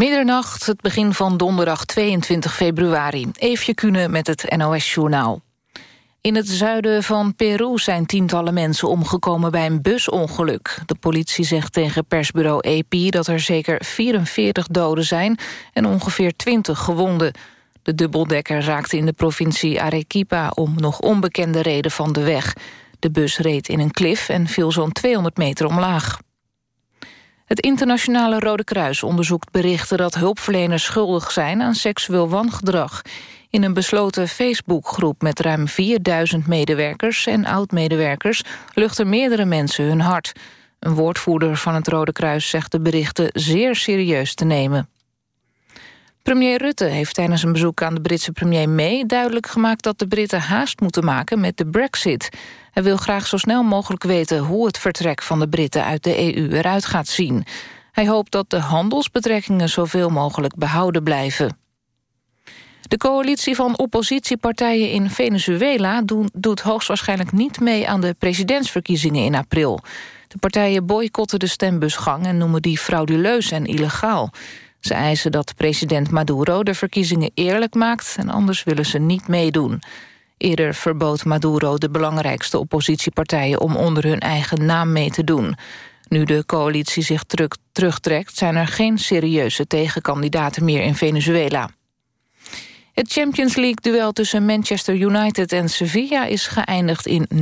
Middernacht, het begin van donderdag 22 februari. Eefje Kunnen met het NOS-journaal. In het zuiden van Peru zijn tientallen mensen omgekomen bij een busongeluk. De politie zegt tegen persbureau AP dat er zeker 44 doden zijn... en ongeveer 20 gewonden. De dubbeldekker raakte in de provincie Arequipa... om nog onbekende reden van de weg. De bus reed in een klif en viel zo'n 200 meter omlaag. Het internationale Rode Kruis onderzoekt berichten dat hulpverleners schuldig zijn aan seksueel wangedrag. In een besloten Facebookgroep met ruim 4000 medewerkers en oud-medewerkers luchten meerdere mensen hun hart. Een woordvoerder van het Rode Kruis zegt de berichten zeer serieus te nemen. Premier Rutte heeft tijdens een bezoek aan de Britse premier May... duidelijk gemaakt dat de Britten haast moeten maken met de brexit. Hij wil graag zo snel mogelijk weten hoe het vertrek van de Britten uit de EU eruit gaat zien. Hij hoopt dat de handelsbetrekkingen zoveel mogelijk behouden blijven. De coalitie van oppositiepartijen in Venezuela doen, doet hoogstwaarschijnlijk niet mee aan de presidentsverkiezingen in april. De partijen boycotten de stembusgang en noemen die frauduleus en illegaal. Ze eisen dat president Maduro de verkiezingen eerlijk maakt... en anders willen ze niet meedoen. Eerder verbood Maduro de belangrijkste oppositiepartijen... om onder hun eigen naam mee te doen. Nu de coalitie zich terugtrekt... zijn er geen serieuze tegenkandidaten meer in Venezuela. Het Champions League-duel tussen Manchester United en Sevilla... is geëindigd in 0-0.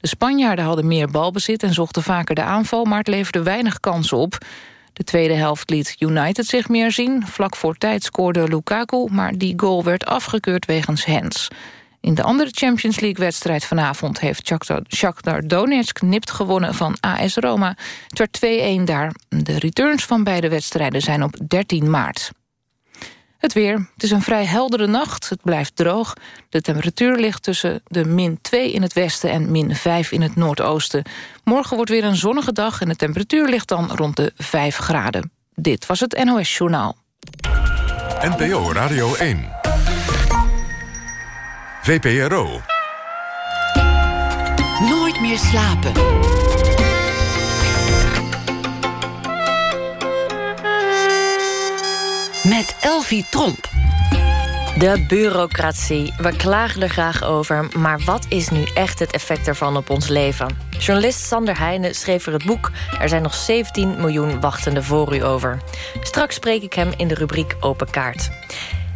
De Spanjaarden hadden meer balbezit en zochten vaker de aanval... maar het leverde weinig kansen op... De tweede helft liet United zich meer zien. Vlak voor tijd scoorde Lukaku, maar die goal werd afgekeurd wegens hands. In de andere Champions League-wedstrijd vanavond... heeft Shakhtar Donetsk nipt gewonnen van AS Roma. Het werd 2-1 daar. De returns van beide wedstrijden zijn op 13 maart. Het weer. Het is een vrij heldere nacht. Het blijft droog. De temperatuur ligt tussen de min 2 in het westen en min 5 in het noordoosten. Morgen wordt weer een zonnige dag en de temperatuur ligt dan rond de 5 graden. Dit was het NOS Journaal. NPO Radio 1. VPRO. Nooit meer slapen. met Elvie Tromp. De bureaucratie. We klagen er graag over, maar wat is nu echt het effect ervan op ons leven? Journalist Sander Heijnen schreef er het boek... Er zijn nog 17 miljoen wachtende voor u over. Straks spreek ik hem in de rubriek Open Kaart.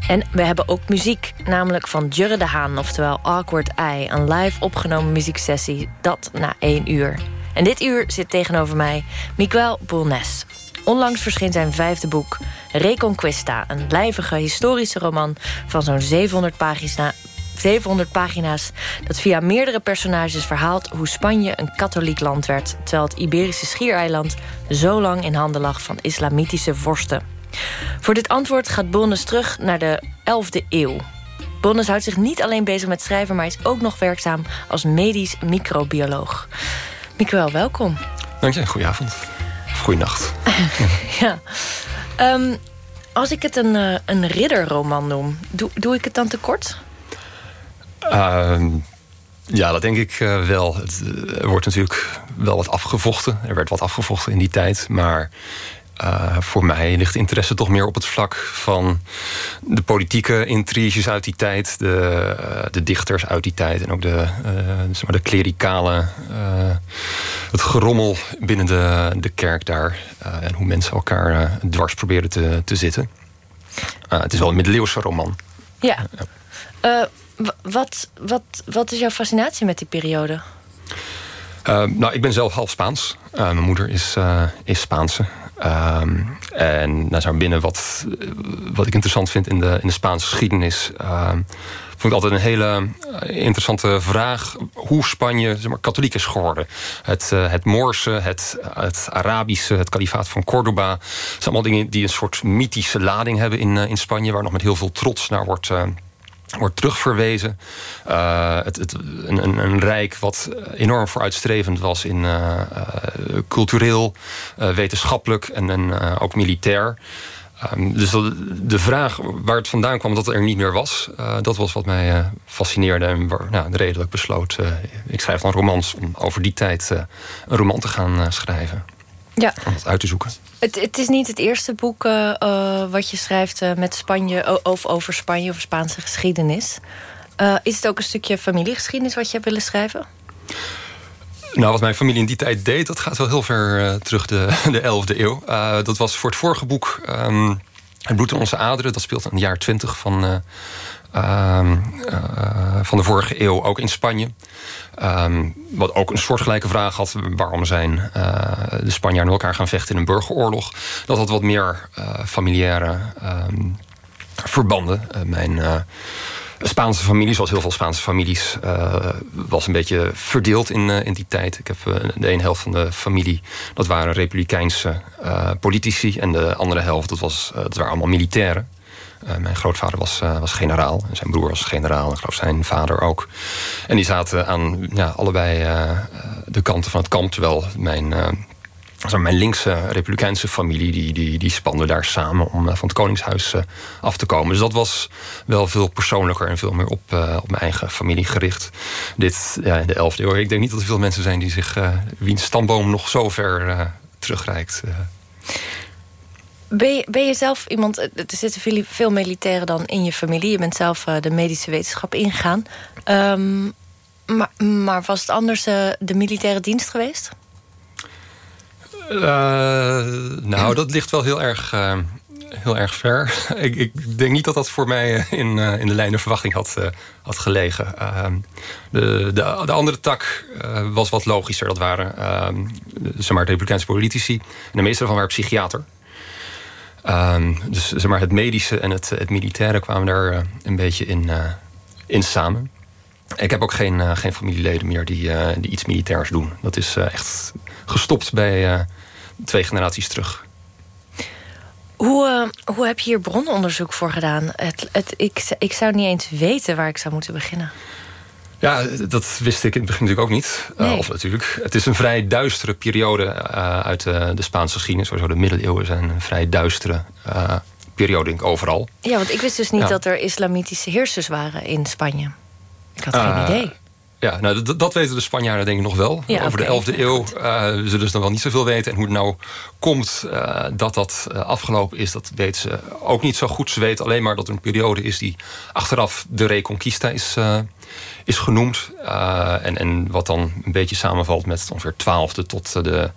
En we hebben ook muziek, namelijk van Jurre de Haan... oftewel Awkward Eye, een live opgenomen muzieksessie. Dat na één uur. En dit uur zit tegenover mij Miguel Bulnes. Onlangs verscheen zijn vijfde boek, Reconquista... een lijvige historische roman van zo'n 700 pagina, 700 pagina's... dat via meerdere personages verhaalt hoe Spanje een katholiek land werd... terwijl het Iberische schiereiland zo lang in handen lag van islamitische vorsten. Voor dit antwoord gaat Bonnes terug naar de 11e eeuw. Bonnes houdt zich niet alleen bezig met schrijven... maar is ook nog werkzaam als medisch microbioloog. Mikael, welkom. Dank je, goedenavond. Goeienacht. ja. Um, als ik het een, uh, een ridderroman noem, doe, doe ik het dan tekort? Uh, ja, dat denk ik uh, wel. Het, er wordt natuurlijk wel wat afgevochten. Er werd wat afgevochten in die tijd. Maar uh, voor mij ligt interesse toch meer op het vlak van de politieke intriges uit die tijd, de, uh, de dichters uit die tijd en ook de, uh, zeg maar de klerikale, het gerommel binnen de, de kerk daar en hoe mensen elkaar dwars probeerden te, te zitten. het is wel een middeleeuwse roman. Ja. wat, wat, wat is jouw fascinatie met die periode? nou, ik ben zelf half Spaans. mijn moeder is, is Spaanse. Um, en nou, zo binnen wat, wat ik interessant vind in de, in de Spaanse geschiedenis... Um, vond ik altijd een hele eh, interessante vraag... hoe Spanje zeg maar, katholiek is geworden. Het, uh, het Moorse, het, het Arabische, het kalifaat van Cordoba... zijn allemaal dingen die een soort mythische lading hebben in, uh, in Spanje... waar nog met heel veel trots naar wordt wordt terugverwezen. Uh, het, het, een, een, rijk wat enorm vooruitstrevend was in uh, uh, cultureel, wetenschappelijk en, en ook militair. Um, dus de vraag waar het vandaan kwam dat het er niet meer was... dat was wat mij fascineerde en waar, nou, de reden dat ik besloot... ik schrijf dan romans om over die tijd een roman te gaan schrijven. Ja. Om dat uit te zoeken. Het, het is niet het eerste boek uh, wat je schrijft uh, met Spanje, of over Spanje of Spaanse geschiedenis. Uh, is het ook een stukje familiegeschiedenis wat je hebt willen schrijven? Nou, wat mijn familie in die tijd deed, dat gaat wel heel ver terug de, de 11e eeuw. dat was voor het vorige boek um, Het bloed in onze aderen. Dat speelt in het jaar 20 van, ehm, van de vorige eeuw, ook in Spanje. Um, wat ook een soortgelijke vraag had. Waarom zijn uh, de Spanjaarden elkaar gaan vechten in een burgeroorlog? Dat had wat meer uh, familiaire um, verbanden. Uh, mijn Spaanse familie, zoals heel veel Spaanse families... was een beetje verdeeld in, in die tijd. Ik heb de ene helft van de familie... dat waren republikeinse politici. En de andere helft, dat, was, dat waren allemaal militairen. Uh, mijn grootvader was, uh, was generaal. En zijn broer was generaal. En geloof zijn vader ook. En die zaten aan ja, allebei uh, de kanten van het kamp. Terwijl mijn, mijn linkse republikeinse familie... die, die, die spande daar samen om van het koningshuis af te komen. Dus dat was wel veel persoonlijker... en veel meer op, op mijn eigen familie gericht. Dit, ja, in de 11e eeuw. Ik denk niet dat er veel mensen zijn die zich... wiens stamboom nog zo ver terugreikt... Ben je, ben je zelf iemand... Er zitten veel militairen dan in je familie. Je bent zelf uh, de medische wetenschap ingegaan. Um, maar, maar, was het anders uh, de militaire dienst geweest? Nou, dat ligt wel heel erg, heel erg ver. ik, ik, denk niet dat dat voor mij in, in de lijn der verwachting had, had gelegen. Ehm, de, de, de, andere tak was wat logischer. Dat waren ehm, zeg maar, republikeinse politici. En de meeste daarvan waren psychiater. Um, dus zeg maar, het medische en het, het militaire kwamen daar uh, een beetje in, uh, in samen. Ik heb ook geen, uh, geen familieleden meer die, die iets militairs doen. Dat is echt gestopt bij twee generaties terug. Hoe, hoe heb je hier brononderzoek voor gedaan? Het, het, ik, ik zou niet eens weten waar ik zou moeten beginnen. Ja, dat wist ik in het begin natuurlijk ook niet. Nee. Uh, of natuurlijk. Het is een vrij duistere periode uh, uit uh, de Spaanse geschiedenis. Sowieso de middeleeuwen zijn een vrij duistere periode, denk ik, overal. Ja, want ik wist dus niet ja. dat er islamitische heersers waren in Spanje. Ik had geen idee. Ja, nou, dat weten de Spanjaarden denk ik nog wel. Ja, Over okay. de 11e eeuw zullen ze dan wel niet zoveel weten. En hoe het nou komt dat dat afgelopen is, dat weten ze ook niet zo goed. Ze weten alleen maar dat er een periode is die achteraf de Reconquista is is genoemd. Uh, en, en wat dan een beetje samenvalt met ongeveer 12e tot de,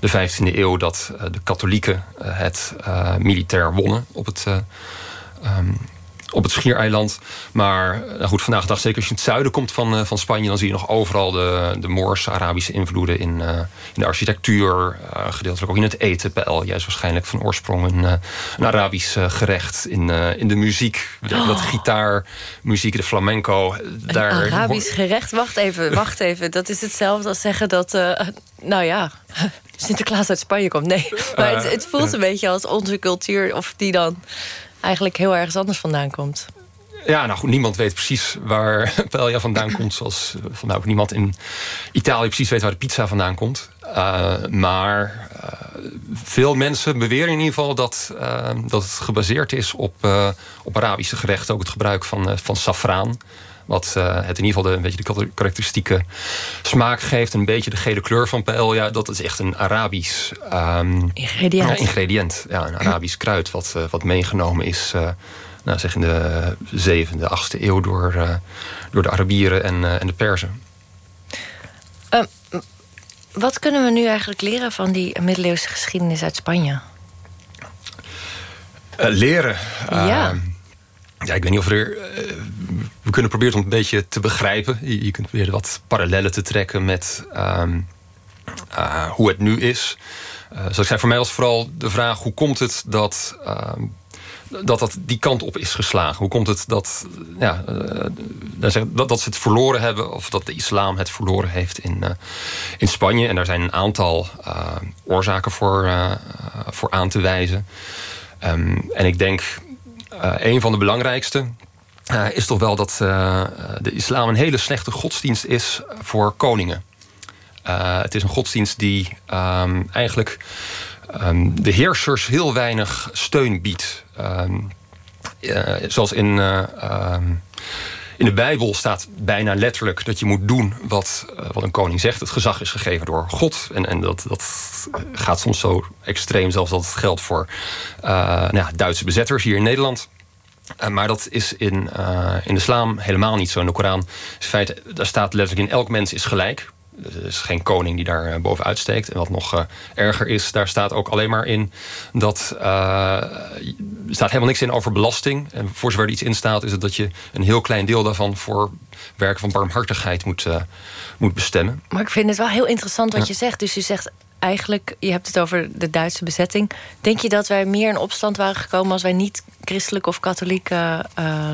de 15e eeuw... dat de katholieken het uh, militair wonnen op het, um, op het Schiereiland. Maar nou goed, vandaag de dag, zeker als je in het zuiden komt van, van Spanje... dan zie je nog overal de, de Moorse, Arabische invloeden in, uh, in de architectuur. Uh, gedeeltelijk ook in het eten. Pael, juist waarschijnlijk van oorsprong een, uh, een Arabisch gerecht. In, in de muziek, oh. dat gitaarmuziek, de flamenco. Daar, een Arabisch gerecht? Wacht even, wacht even. Dat is hetzelfde als zeggen dat... nou ja... Sinterklaas uit Spanje komt. Nee, maar het, het voelt een beetje als onze cultuur... of die dan eigenlijk heel ergens anders vandaan komt. Ja, nou goed, niemand weet precies waar paella vandaan komt. Zoals vandaag ook niemand in Italië precies weet waar de pizza vandaan komt. Uh, maar uh, veel mensen beweren in ieder geval dat, uh, dat het gebaseerd is op, op Arabische gerechten. Ook het gebruik van, van safraan. Wat het in ieder geval de, een beetje de karakteristieke smaak geeft. Een beetje de gele kleur van paella. Dat is echt een Arabisch um, ingrediënt. Ja, ingrediënt. Ja, een Arabisch kruid wat, wat meegenomen is nou, zeg in de 7e, 8e eeuw door, uh, door de Arabieren en, uh, en de Perzen. Uh, wat kunnen we nu eigenlijk leren van die middeleeuwse geschiedenis uit Spanje? leren? Ja. Ja, ik weet niet of er... we kunnen proberen om een beetje te begrijpen. Je, kunt proberen wat parallellen te trekken met um, hoe het nu is. zoals ik zei, voor mij was vooral de vraag... hoe komt het dat dat dat die kant op is geslagen? Hoe komt het dat, ja, dat, dat ze het verloren hebben... of dat de islam het verloren heeft in, uh, in Spanje? En daar zijn een aantal uh, oorzaken voor, uh, voor aan te wijzen. Um, en ik denk, een van de belangrijkste... is toch wel dat de islam een hele slechte godsdienst is voor koningen. het is een godsdienst die um, eigenlijk um, de heersers heel weinig steun biedt. Uh, zoals in, in de Bijbel staat bijna letterlijk dat je moet doen wat, wat een koning zegt. Het gezag is gegeven door God. En, en dat, dat gaat soms zo extreem, zelfs dat het geldt voor nou ja, Duitse bezetters hier in Nederland. maar dat is in, in de islam helemaal niet zo. In de Koran is feit, daar staat letterlijk in elk mens is gelijk. Er is geen koning die daar eh, bovenuit steekt. En wat nog uh, erger is, daar staat ook alleen maar in dat. Uh, er staat helemaal niks in over belasting. En voor zover er iets in staat, is het dat je een heel klein deel daarvan voor werken van barmhartigheid moet, uh, moet bestemmen. Maar ik vind het wel heel interessant wat je zegt. Dus je zegt eigenlijk, je hebt het over de Duitse bezetting. Denk je dat wij meer in opstand waren gekomen als wij niet christelijk of katholiek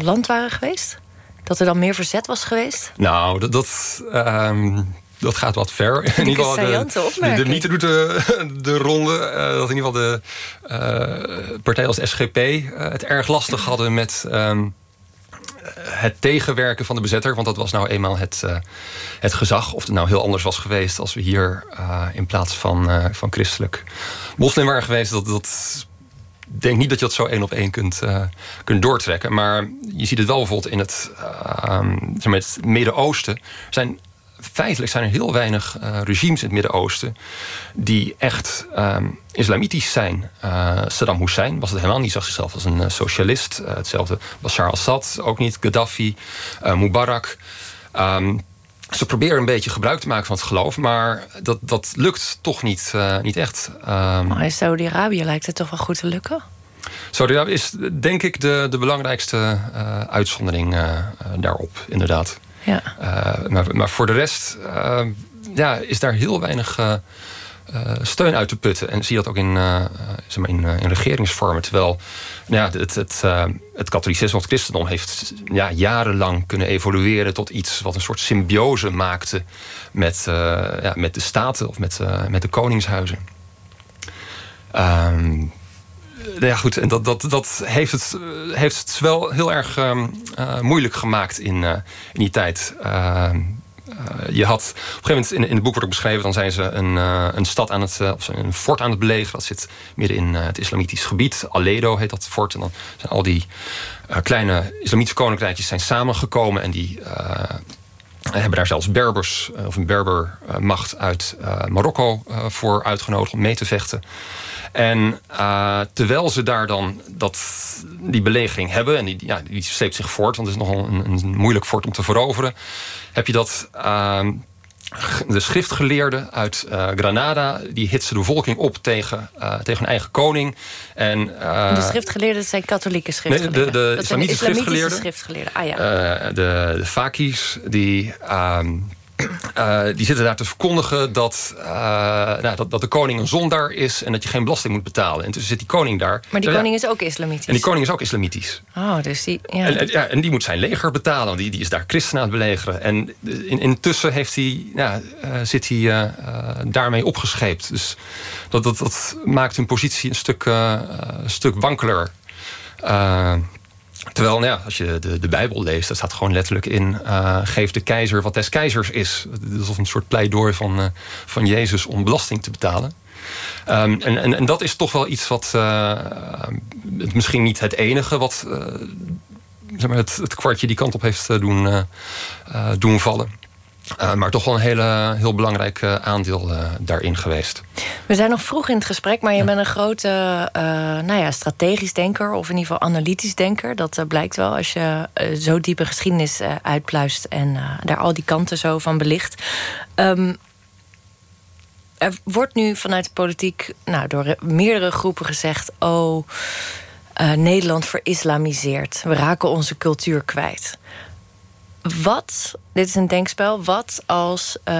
land waren geweest? Dat er dan meer verzet was geweest? Nou, dat. dat uh, dat gaat wat ver. In ieder geval de, de, de mythe doet de, de ronde. Uh, dat in ieder geval de uh, partij als SGP uh, eh, het erg lastig hadden met um, het tegenwerken van de bezetter. Want dat was nou eenmaal het, het gezag. Of het nou heel anders was geweest als we hier in plaats van, van christelijk moslim waren geweest. Dat, dat denk niet dat je dat zo één op één kunt, kunt doortrekken. Maar je ziet het wel bijvoorbeeld in het, zeg maar het Midden-Oosten. zijn feitelijk zijn er heel weinig uh, regimes in het Midden-Oosten die echt um, islamitisch zijn. Uh, Saddam Hussein was het helemaal niet, zag zichzelf als een uh, socialist. hetzelfde Bashar al-Assad, ook niet. Gaddafi, Mubarak. Um, ze proberen een beetje gebruik te maken van het geloof, maar dat, dat lukt toch niet, niet echt. Um, maar in Saudi-Arabië lijkt het toch wel goed te lukken? Saudi-Arabië is denk ik de, de belangrijkste uitzondering daarop, inderdaad. Ja. Uh, maar, maar, voor de rest uh, ja, is daar heel weinig uh, steun uit te putten. En zie je dat ook in, zeg maar in, in, regeringsvormen. Terwijl nou ja, het, het, het katholicisme of het christendom heeft ja, jarenlang kunnen evolueren tot iets wat een soort symbiose maakte met, ja, met de staten of met, met de koningshuizen. Um, ja, goed, en dat, dat, dat heeft, het, heeft het wel heel erg uh, moeilijk gemaakt in, in die tijd. Uh, je had op een gegeven moment in, in het boek wordt ook beschreven, dan zijn ze een, een stad aan het, of een fort aan het belegeren. Dat zit midden in het islamitisch gebied. Aledo heet dat fort. En dan zijn al die kleine islamitische koninkrijkjes zijn samengekomen en die hebben daar zelfs Berbers, of een Berbermacht uit Marokko voor uitgenodigd om mee te vechten. En uh, terwijl ze daar dan dat, die belegering hebben... en die, ja, die sleept zich voort, want het is nogal een, een moeilijk fort om te veroveren... heb je dat... Uh, de schriftgeleerden uit uh, Granada... die hitsen de bevolking op tegen, uh, tegen hun eigen koning. En, uh, de schriftgeleerden zijn katholieke schriftgeleerden? Nee, de, de islamitische, schriftgeleerden. schriftgeleerden. Ah, ja. de, de fakis, die... Ehm, uh, die zitten daar te verkondigen dat, uh, nou, dat, dat, de koning een zondaar is... en dat je geen belasting moet betalen. En dus zit die koning daar. Maar die koning is ook islamitisch? En die koning is ook islamitisch. Oh, dus die... Ja. En, ja, en die moet zijn leger betalen, want die, die is daar christen aan het belegeren. En in, intussen heeft hij, ja, uh, zit hij daarmee opgescheept. Dus dat, dat, dat maakt hun positie een stuk, een stuk wankeler... Terwijl, nou ja, als je de, de Bijbel leest, dat staat gewoon letterlijk in... Uh, geef de keizer wat des keizers is. Dat is een soort pleidooi van, uh, van Jezus om belasting te betalen. Um, en, en, en, dat is toch wel iets wat... Uh, misschien niet het enige wat zeg maar het, het, kwartje die kant op heeft doen, doen vallen. Uh, maar toch wel een hele, heel belangrijk uh, aandeel uh, daarin geweest. We zijn nog vroeg in het gesprek, maar je ja. bent een grote nou ja, strategisch denker... of in ieder geval analytisch denker. Dat blijkt wel als je zo diepe geschiedenis uitpluist... en daar al die kanten zo van belicht. Um, er wordt nu vanuit de politiek nou, door meerdere groepen gezegd... oh, Nederland verislamiseert. We raken onze cultuur kwijt. Wat, dit is een denkspel, wat als uh,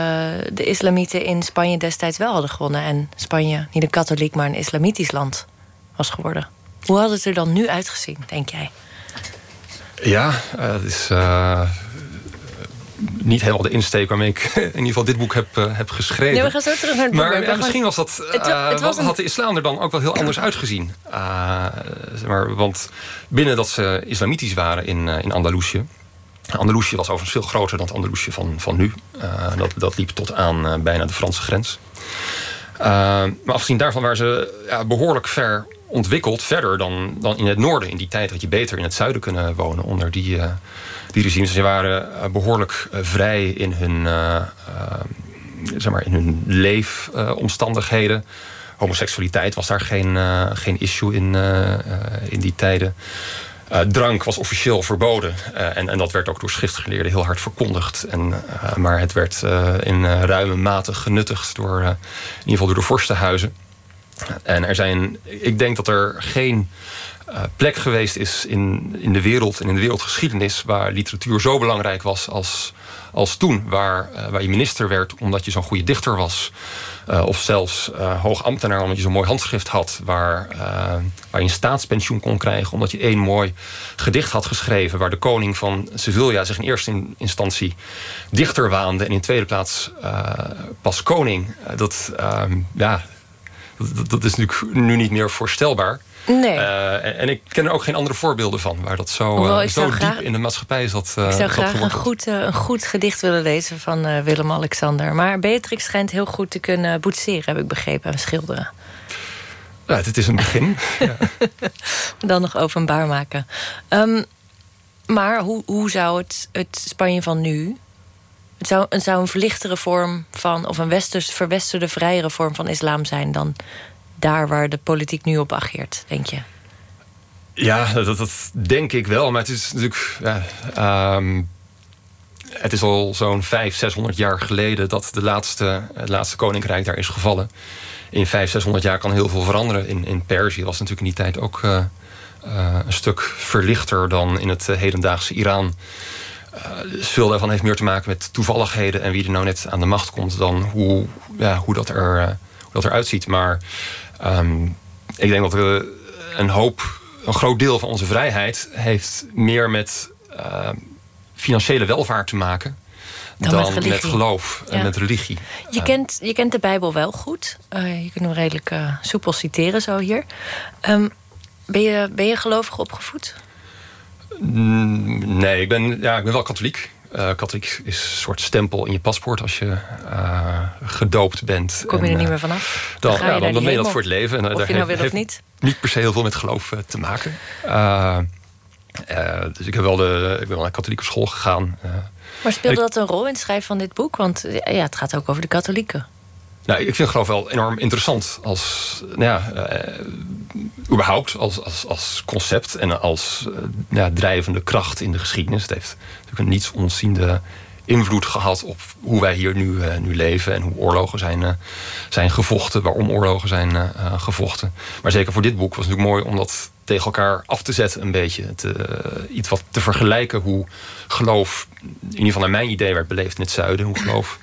de islamieten in Spanje destijds wel hadden gewonnen... en Spanje niet een katholiek, maar een islamitisch land was geworden? Hoe had het er dan nu uitgezien, denk jij? Ja, uh, het is uh, niet helemaal de insteek waarmee ik in ieder geval dit boek heb, heb geschreven. Nee, we gaan zo terug naar het boek. Maar ja, misschien was dat, het, het was een... had de islam er dan ook wel heel anders uitgezien. zeg maar, want binnen dat ze islamitisch waren in, in Andalusië... Andalusië was overigens veel groter dan het Andalusië van, van nu. Uh, dat, dat liep tot aan uh, bijna de Franse grens. Uh, maar afgezien daarvan waren ze ja, behoorlijk ver ontwikkeld verder dan, dan in het noorden. In die tijd had je beter in het zuiden kunnen wonen onder die, die regimes. Ze waren behoorlijk vrij in hun, zeg maar, in hun leefomstandigheden. Homoseksualiteit was daar geen, geen issue in, in die tijden. Uh, drank was officieel verboden. Uh, en, en dat werd ook door schriftgeleerden heel hard verkondigd. En, uh, maar het werd in ruime mate genuttigd door, in ieder geval door de vorstenhuizen. En er zijn, ik denk dat er geen plek geweest is in, in de wereld en in de wereldgeschiedenis waar literatuur zo belangrijk was als, als toen. Waar, waar je minister werd omdat je zo'n goede dichter was. Uh, of zelfs uh, hoog ambtenaar omdat je zo'n mooi handschrift had... Waar, uh, waar je een staatspensioen kon krijgen... omdat je één mooi gedicht had geschreven... waar de koning van Sevilla zich in eerste instantie dichter waande... en in tweede plaats pas koning. dat, ehm, ja, dat, dat is natuurlijk nu niet meer voorstelbaar... Nee. Uh, en, ik ken er ook geen andere voorbeelden van... waar dat zo, uh, zo diep graag, in de maatschappij zat. Uh, ik zou graag een goed, een goed gedicht willen lezen van Willem-Alexander. Maar Beatrix schijnt heel goed te kunnen boetseren... heb ik begrepen, en schilderen. Ja, het is een begin. ja. Dan nog openbaar maken. Um, maar hoe, hoe zou het, het Spanje van nu... Het zou, het zou een verlichtere vorm van... of een westers, verwesterde, vrijere vorm van islam zijn... dan daar waar de politiek nu op ageert, denk je? Ja, dat, denk ik wel. Maar het is natuurlijk... Ja, um, het is al zo'n 500, 600 jaar geleden... dat de laatste, het laatste koninkrijk daar is gevallen. In 500, 600 jaar kan heel veel veranderen. In, in Perzië was natuurlijk in die tijd ook... Uh, uh, een stuk verlichter dan in het uh, hedendaagse Iran. veel daarvan heeft meer te maken met toevalligheden... en wie er nou net aan de macht komt... dan hoe, ja, hoe, dat, er, hoe dat eruit ziet. Maar Um, ik denk dat we een hoop, een groot deel van onze vrijheid heeft meer met uh, financiële welvaart te maken. Dan, dan met, met, geloof en met religie. Je, kent, je kent de Bijbel wel goed. Uh, je kunt hem redelijk uh, soepel citeren zo hier. Um, ben, je, ben je gelovig opgevoed? Nee, ik ben, ja, ik ben wel katholiek. Uh, katholiek is een soort stempel in je paspoort als je uh, gedoopt bent. Kom je er niet meer vanaf? Dan, dan, ja, dan, dan ben je dat voor het leven. En, of je nou wil of niet? Niet per se heel veel met geloof te maken. Dus ik, heb wel de, ik ben wel naar katholieke school gegaan. maar speelde dat een rol in het schrijven van dit boek? Want ja, het gaat ook over de katholieken. Nou, ik vind geloof wel enorm interessant als, nou ja, uh, überhaupt als, als, als concept en als uh, ja, drijvende kracht in de geschiedenis. Het heeft natuurlijk een niets onziende invloed gehad op hoe wij hier nu, uh, nu leven en hoe oorlogen zijn, zijn gevochten, waarom oorlogen zijn gevochten. Maar zeker voor dit boek was het natuurlijk mooi om dat tegen elkaar af te zetten een beetje. iets wat te vergelijken hoe geloof, in ieder geval naar mijn idee werd beleefd in het zuiden, hoe geloof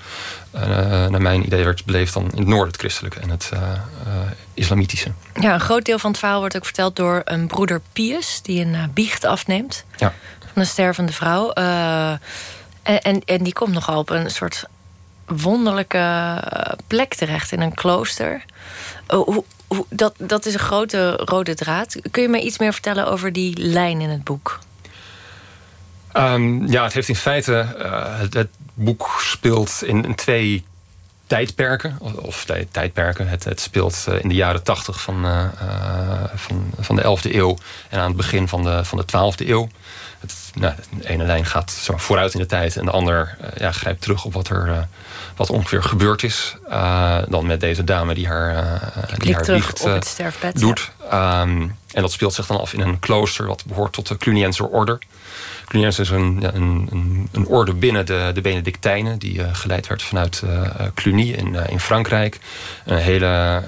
naar mijn idee werd beleefd dan in het noorden het christelijke en het uh, uh, islamitische. Ja, een groot deel van het verhaal wordt ook verteld door een broeder Pius... die een biecht afneemt ja. van een stervende vrouw. En, en, en, die komt nogal op een soort wonderlijke plek terecht in een klooster. Hoe, hoe, dat, dat is een grote rode draad. Kun je mij iets meer vertellen over die lijn in het boek? Um, ja, het heeft in feite... het, het boek speelt in, in twee tijdperken. Of tijdperken. Het, het speelt eh, in de jaren tachtig van, uh, van, van de 11e eeuw. En aan het begin van de, van de 12e eeuw. Het, nou, de ene lijn gaat zo vooruit in de tijd. En de ander uh, ja, grijpt terug op wat er wat ongeveer gebeurd is. dan met deze dame die haar, die haar biecht doet. Um, en dat speelt zich dan af in een klooster. Wat behoort tot de Clunienser orde. Cluniens is een, ja, een, een, een, orde binnen de, de Benedictijnen... die geleid werd vanuit Cluny in, in Frankrijk. Een hele,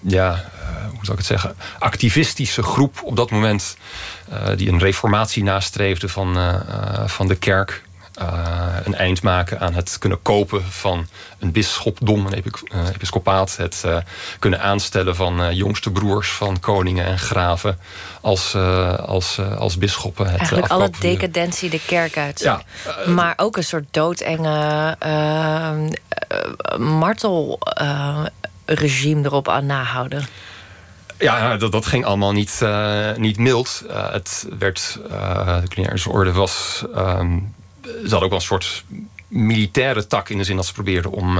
ja, hoe zou ik het zeggen... activistische groep op dat moment... die een reformatie nastreefde van, van de kerk uh, een eind maken aan het kunnen kopen van een bisschopdom, een episcopaat. Het uh, kunnen aanstellen van jongste broers van koningen en graven als, als, als bisschoppen. Het Eigenlijk alle decadentie de kerk uit. Ja, maar ook een soort doodenge martelregime erop aan nahouden. Ja, dat, dat ging allemaal niet, niet mild. het werd, de Cluniarische orde was um, ook wel een soort militaire tak in de zin dat ze probeerden om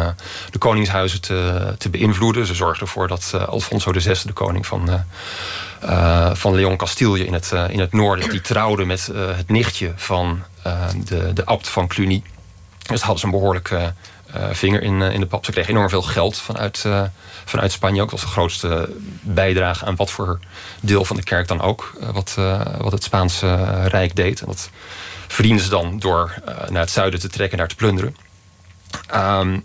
de koningshuizen te, te beïnvloeden. Ze zorgden ervoor dat Alfonso VI, de koning van, van Leon Castille in het, in het noorden, die trouwde met het nichtje van de, de abt van Cluny. Dus hadden ze een behoorlijke vinger in, in de pap. Ze kregen enorm veel geld vanuit, vanuit Spanje ook. Was de grootste bijdrage aan wat voor deel van de kerk dan ook. wat, wat het Spaanse Rijk deed. En dat verdienen ze dan door naar het zuiden te trekken, naar te plunderen. Um,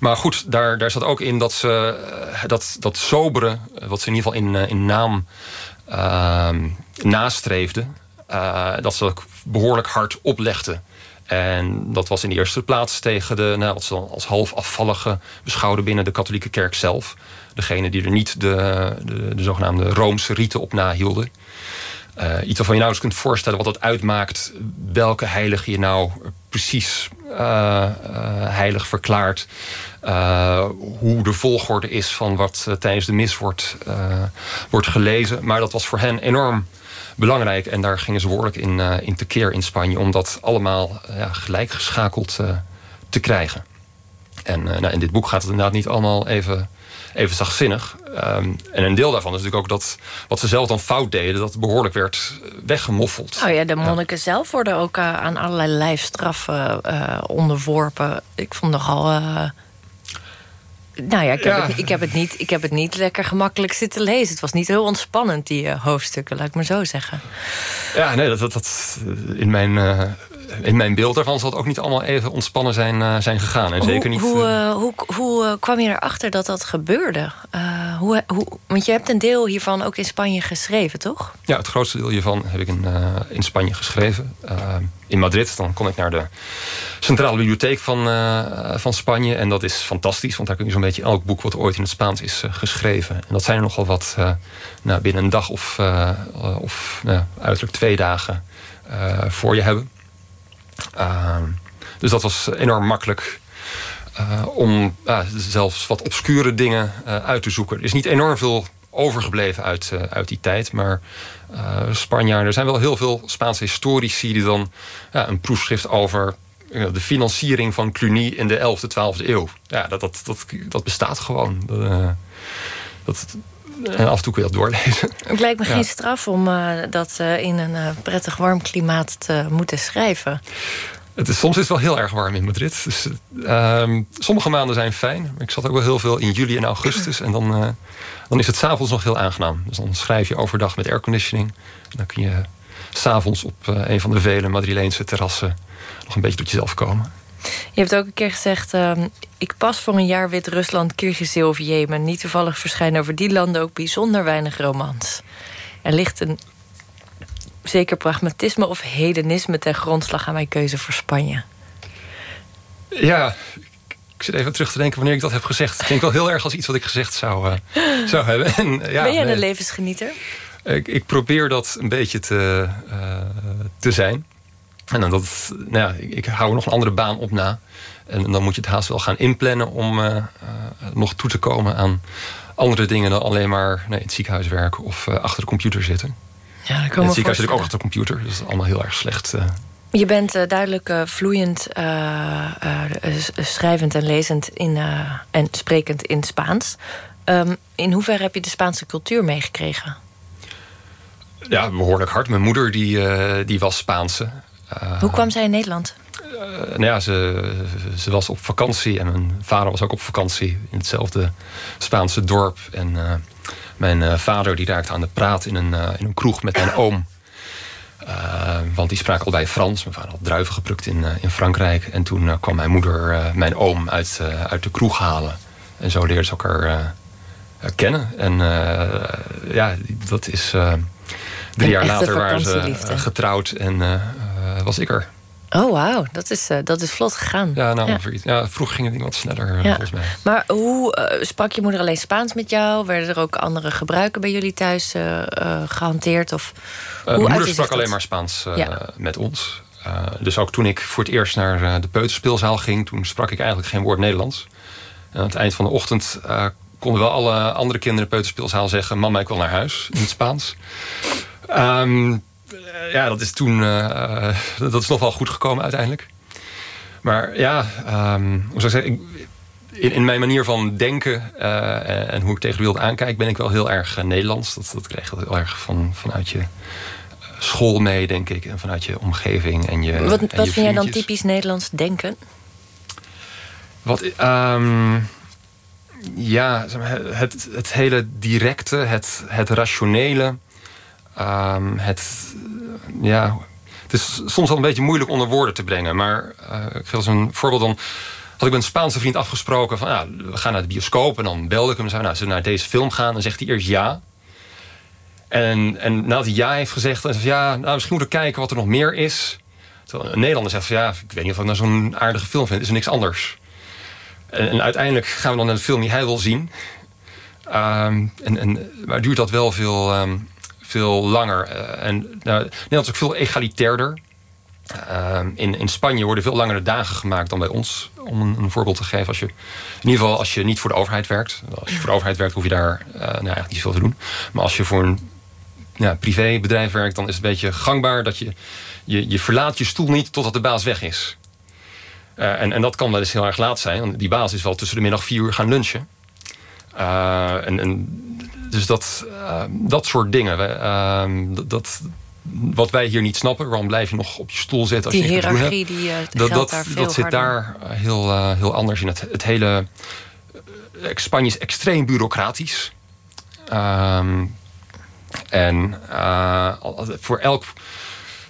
maar goed, daar, daar zat ook in dat ze dat, dat sobere, wat ze in ieder geval in, in naam uh, nastreefden, dat ze ook behoorlijk hard oplegden. En dat was in de eerste plaats tegen de, nou, dan als half afvallige beschouwden binnen de katholieke kerk zelf. Degene die er niet de, de, de zogenaamde Roomse riten op nahielden. Uh, iets waarvan je nou eens kunt voorstellen wat het uitmaakt. Welke heilige je nou precies uh, uh, heilig verklaart. hoe de volgorde is van wat tijdens de mis wordt, wordt gelezen. Maar dat was voor hen enorm belangrijk. En daar gingen ze behoorlijk in, in tekeer in Spanje... om dat allemaal ja, gelijk geschakeld te krijgen. En nou, in dit boek gaat het inderdaad niet allemaal even, even zachtzinnig. Um, en een deel daarvan is natuurlijk ook dat wat ze zelf dan fout deden... dat behoorlijk werd weggemoffeld. Oh ja, de monniken ja. zelf worden ook aan allerlei lijfstraffen onderworpen. Ik vond nogal nou ja, ik heb, Het, ik, heb het niet, ik heb het niet lekker gemakkelijk zitten lezen. Het was niet heel ontspannend, die uh, hoofdstukken, laat ik maar zo zeggen. Ja, nee, dat, dat, dat in mijn... In mijn beeld daarvan zal het ook niet allemaal even ontspannen zijn, uh, zijn gegaan. En hoe, zeker niet, hoe, hoe, hoe kwam je erachter dat dat gebeurde? hoe, hoe, want je hebt een deel hiervan ook in Spanje geschreven, toch? Ja, het grootste deel hiervan heb ik in, in Spanje geschreven in Madrid. Dan kon ik naar de centrale bibliotheek van, van Spanje. En dat is fantastisch, want daar kun je zo'n beetje elk boek... wat ooit in het Spaans is geschreven. En dat zijn er nogal wat nou, binnen een dag of, of uiterlijk twee dagen voor je hebben. Ehm, dus dat was enorm makkelijk... om zelfs wat obscure dingen uit te zoeken. Er is niet enorm veel overgebleven uit, uit die tijd. Maar Spanjaarden. Er zijn wel heel veel Spaanse historici die dan een proefschrift over de financiering van Cluny in de 11e, 12e eeuw. Ja, dat, dat, dat, dat bestaat gewoon. Uh, dat, en af en toe kun je dat doorlezen. Het lijkt me ja. geen straf om uh, dat uh, in een prettig warm klimaat te moeten schrijven. Het is, soms is het wel heel erg warm in Madrid. Dus, uh, sommige maanden zijn fijn. Ik zat ook wel heel veel in juli en augustus. En dan, dan is het s'avonds nog heel aangenaam. Dus dan schrijf je overdag met airconditioning. En dan kun je s'avonds op een van de vele Madrileense terrassen... nog een beetje tot jezelf komen. Je hebt ook een keer gezegd... Uh, ik pas voor een jaar Wit-Rusland, Kyrgyzstan of Jemen. Niet toevallig verschijnen over die landen ook bijzonder weinig romans. Er ligt een zeker pragmatisme of hedonisme ten grondslag aan mijn keuze voor Spanje? Ja, ik zit even terug te denken wanneer ik dat heb gezegd. Het klinkt wel heel erg als iets wat ik gezegd zou, uh, zou hebben. En, ja, ben jij een nee, levensgenieter? Ik, ik, probeer dat een beetje te, uh, te zijn. En dan dat, nou ja, ik, ik, hou nog een andere baan op na. En dan moet je het haast wel gaan inplannen om uh, nog toe te komen aan andere dingen dan alleen maar nee, in het ziekenhuis werken of achter de computer zitten. Ja, dat kan en het ziekenhuis zit ook achter de computer. Dus dat is allemaal heel erg slecht. Je bent uh, duidelijk uh, vloeiend schrijvend en lezend in, en sprekend in Spaans. Um, in hoeverre heb je de Spaanse cultuur meegekregen? Ja, behoorlijk hard. Mijn moeder die, die was Spaanse. Hoe kwam zij in Nederland? nou ja, ze, ze was op vakantie en mijn vader was ook op vakantie in hetzelfde Spaanse dorp. En mijn uh, vader die raakte aan de praat in een, in een kroeg met mijn oom. Uh, want die spraken allebei Frans. Mijn vader had druiven geplukt in, in Frankrijk. En toen kwam mijn moeder mijn oom uit, uit de kroeg halen. En zo leerden ze elkaar kennen. En ja, dat is... drie jaar later waren ze getrouwd en was ik er. Oh, wauw. Dat is, uh, dat is vlot gegaan. Ja, nou, ja. ja vroeger ging het wat sneller, ja. volgens mij. Maar hoe uh, sprak je moeder alleen Spaans met jou? Werden er ook andere gebruiken bij jullie thuis uh, gehanteerd? Of, hoe mijn moeder sprak alleen maar Spaans met ons. dus ook toen ik voor het eerst naar de peuterspeelzaal ging... toen sprak ik eigenlijk geen woord Nederlands. En aan het eind van de ochtend konden wel alle andere kinderen in de peuterspeelzaal zeggen... mama, ik wil naar huis, in het Spaans. Um, ja, dat is toen uh, dat is nog wel goed gekomen uiteindelijk. Maar ja, um, hoe zou ik zeggen... in, in, mijn manier van denken uh, en hoe ik tegen de wereld aankijk... ben ik wel heel erg Nederlands. Dat, dat krijg je heel erg van, vanuit je school mee, denk ik. En vanuit je omgeving en je Wat, en wat je vind jij dan typisch Nederlands denken? Wat, um, ja, het, het hele directe, het, het rationele... Um, het, ja, het is soms wel een beetje moeilijk onder woorden te brengen. Maar uh, ik geef als een voorbeeld dan... had ik met een Spaanse vriend afgesproken van... We gaan naar de bioscoop en dan belde ik hem... en zei, nou, zullen we naar deze film gaan? Dan zegt hij eerst ja... En, en nadat hij ja heeft gezegd, dan zegt hij, ja, nou, misschien moeten we kijken wat er nog meer is. Terwijl een Nederlander zegt van, ja, ik weet niet of ik nou zo'n aardige film vind. Is er niks anders. En, uiteindelijk gaan we dan naar de film die hij wil zien. Um, en, en, maar duurt dat wel veel, um, veel langer. Uh, en nou, Nederland is ook veel egalitairder. Um, in, in Spanje worden veel langere dagen gemaakt dan bij ons. Om een, voorbeeld te geven. Als je, in ieder geval als je niet voor de overheid werkt. Als je voor de overheid werkt hoef je daar uh, nou, eigenlijk niet zoveel te doen. Maar als je voor een ja, privébedrijf werkt, dan is het een beetje gangbaar dat je, je, je verlaat je stoel niet totdat de baas weg is. Uh, en, en dat kan wel eens heel erg laat zijn. Die baas is wel tussen de middag vier uur gaan lunchen. En, en, dus dat, uh, dat soort dingen. dat, dat, wat wij hier niet snappen. Waarom blijf je nog op je stoel zitten? Als die je hiërarchie die dat, dat, daar dat zit harder. daar heel, heel anders in. Het, het hele... Spanje is extreem bureaucratisch. Um, en voor elk...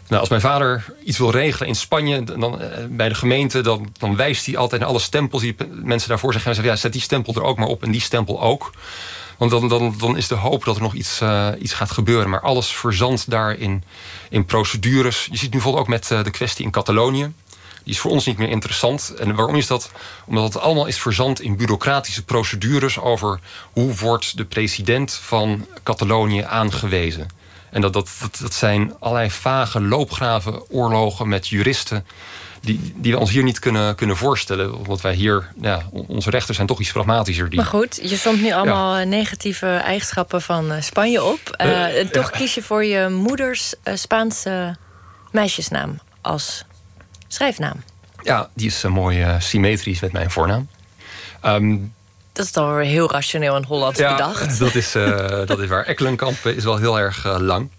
Nou, als mijn vader iets wil regelen in Spanje dan, uh, bij de gemeente... Dan, dan wijst hij altijd naar alle stempels die mensen daarvoor zeggen. En zegt, ja, zet die stempel er ook maar op en die stempel ook. Want dan, dan, dan is de hoop dat er nog iets, uh, iets gaat gebeuren. Maar alles verzandt daar in, procedures. Je ziet nu bijvoorbeeld ook met de kwestie in Catalonië. Die is voor ons niet meer interessant. En waarom is dat? Omdat het allemaal is verzand in bureaucratische procedures... over hoe wordt de president van Catalonië aangewezen. En dat, dat, dat, dat zijn allerlei vage loopgraven, oorlogen met juristen... Die, die we ons hier niet kunnen, kunnen voorstellen. Omdat wij hier, ja, onze rechters zijn toch iets pragmatischer. Die, maar goed, je somt nu allemaal ja. negatieve eigenschappen van Spanje op. Uh, uh, en toch ja. kies je voor je moeders uh, Spaanse meisjesnaam als schrijfnaam. Ja, die is mooi symmetrisch met mijn voornaam. Um, dat is dan weer heel rationeel en Hollands ja, bedacht. Dat is, dat is waar. Ekkelenkamp is wel heel erg lang.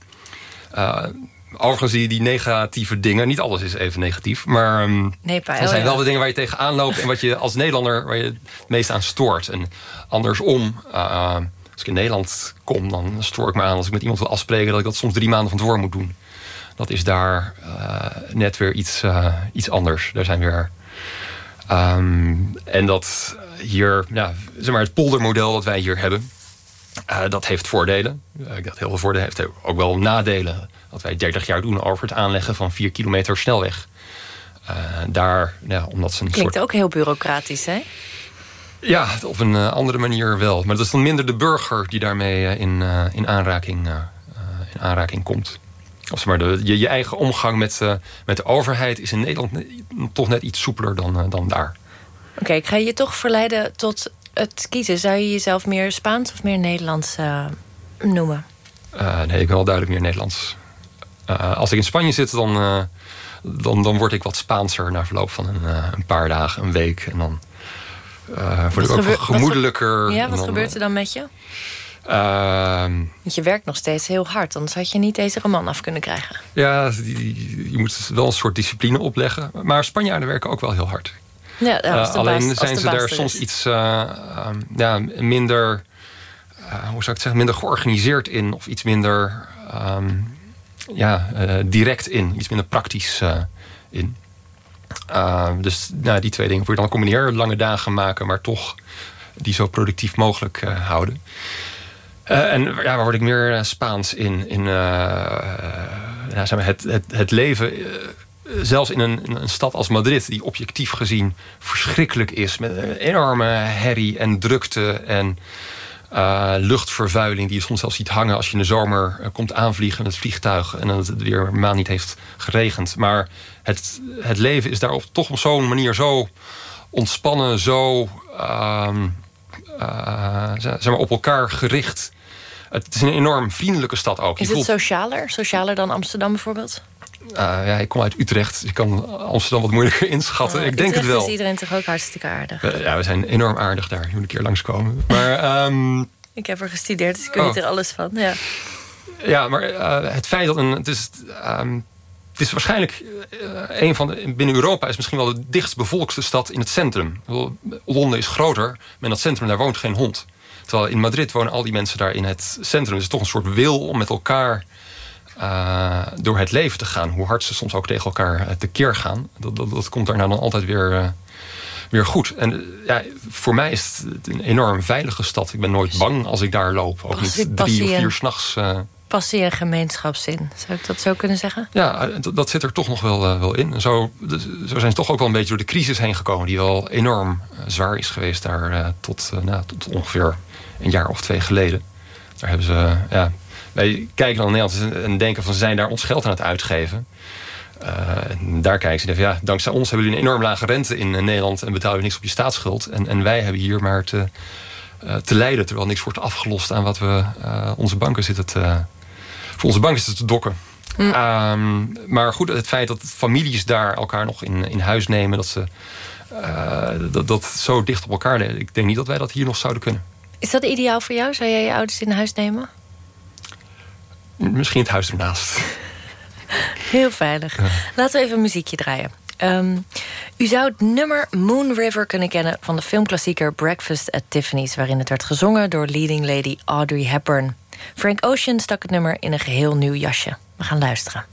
Overigens je die negatieve dingen. Niet alles is even negatief. Maar um, nee, pa, er zijn wel de dingen waar je tegenaan loopt... en wat je als Nederlander waar je het meest aan stoort. En andersom... als ik in Nederland kom, dan stoor ik me aan... als ik met iemand wil afspreken... dat ik dat soms drie maanden van tevoren moet doen dat is daar uh, net weer iets, uh, iets anders. Daar zijn weer. Um, en dat hier, ja, zeg maar, het poldermodel dat wij hier hebben, uh, dat heeft voordelen. ik dacht heel veel voordelen, heeft ook wel nadelen. Dat wij 30 jaar doen over het aanleggen van 4 kilometer snelweg. daar, ja, omdat ze een Klinkt soort... ook heel bureaucratisch, hè? Ja, op een andere manier wel. Maar dat is dan minder de burger die daarmee in, in, aanraking, in aanraking komt. Of maar de, je, je eigen omgang met, uh, met de overheid is in Nederland toch net iets soepeler dan, uh, dan daar. Oké, okay, ik ga je toch verleiden tot het kiezen. Zou je jezelf meer Spaans of meer Nederlands uh, noemen? nee, ik ben wel duidelijk meer Nederlands. Als ik in Spanje zit, dan, dan, dan word ik wat Spaanser na verloop van een, een paar dagen, een week. En dan word ik ook gebeurt, gemoedelijker. Wat, ja, wat dan, gebeurt er dan met je? Uh, Want je werkt nog steeds heel hard, anders had je niet deze roman af kunnen krijgen. Ja, je moet wel een soort discipline opleggen. Maar Spanjaarden werken ook wel heel hard. Ja, alleen zijn ze daar is. soms iets uh, ja, minder, hoe zou ik het zeggen, minder georganiseerd in. Of iets minder um, ja, direct in. Iets minder praktisch in. dus nou, die twee dingen moet je dan combineren. Lange dagen maken, maar toch die zo productief mogelijk houden. En ja, waar word ik meer Spaans in? in ja, zeg maar het, het, het leven, zelfs in een, in een, stad als Madrid... die objectief gezien verschrikkelijk is... met enorme herrie en drukte en luchtvervuiling... die je soms zelfs ziet hangen als je in de zomer komt aanvliegen met het vliegtuig... en dan het weer een maand niet heeft geregend. Maar het, het leven is daar op, toch op zo'n manier zo ontspannen, zo... zeg maar op elkaar gericht... Het is een enorm vriendelijke stad ook. Is het socialer? Socialer dan Amsterdam bijvoorbeeld? Ja, ik kom uit Utrecht, dus ik kan Amsterdam wat moeilijker inschatten. ik denk het wel. is iedereen toch ook hartstikke aardig? ja, we zijn enorm aardig daar. Je moet een keer langskomen. Maar, um... Ik heb er gestudeerd, dus ik weet oh. er alles van. Ja, ja maar het feit dat een... Het is, um, het is waarschijnlijk uh, een van de, binnen Europa is misschien wel de dichtstbevolkste stad in het centrum. Londen is groter, maar in dat centrum daar woont geen hond. Terwijl in Madrid wonen al die mensen daar in het centrum. Het is toch een soort wil om met elkaar uh, door het leven te gaan. Hoe hard ze soms ook tegen elkaar uh, tekeer gaan. Dat, dat, dat, komt daarna dan altijd weer, uh, weer goed. En ja, voor mij is het een enorm veilige stad. Ik ben nooit bang als ik daar loop. Ook niet drie of vier s'nachts passie en gemeenschapszin. Zou ik dat zo kunnen zeggen? Ja, dat zit er toch nog wel, uh, wel in. Zo, zo zijn ze toch ook wel een beetje door de crisis heen gekomen... die wel enorm uh, zwaar is geweest daar uh, tot, nou, tot ongeveer een jaar of twee geleden. Daar hebben ze... ja, wij kijken dan naar Nederland en denken van... ze zijn daar ons geld aan het uitgeven. daar kijken ze van ja, dankzij ons hebben jullie een enorm lage rente in Nederland... en betalen we niks op je staatsschuld. En, en wij hebben hier maar te, te lijden... terwijl niks wordt afgelost aan wat we onze banken zitten te voor onze bank is het te dokken. Ehm, maar goed, het feit dat families daar elkaar nog in, in huis nemen... dat ze uh, dat, dat zo dicht op elkaar... ik denk niet dat wij dat hier nog zouden kunnen. Is dat ideaal voor jou? Zou jij je ouders in huis nemen? Misschien het huis ernaast. Heel veilig. Laten we even een muziekje draaien. Um, u zou het nummer Moon River kunnen kennen van de filmklassieker Breakfast at Tiffany's... waarin het werd gezongen door leading lady Audrey Hepburn. Frank Ocean stak het nummer in een geheel nieuw jasje. We gaan luisteren.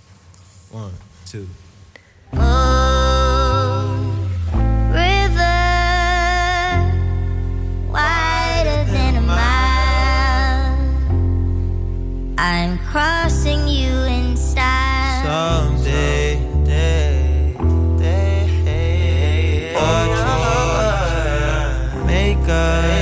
One, two. I'm crossing you in style. Someday, day, day, day, day, day, make us.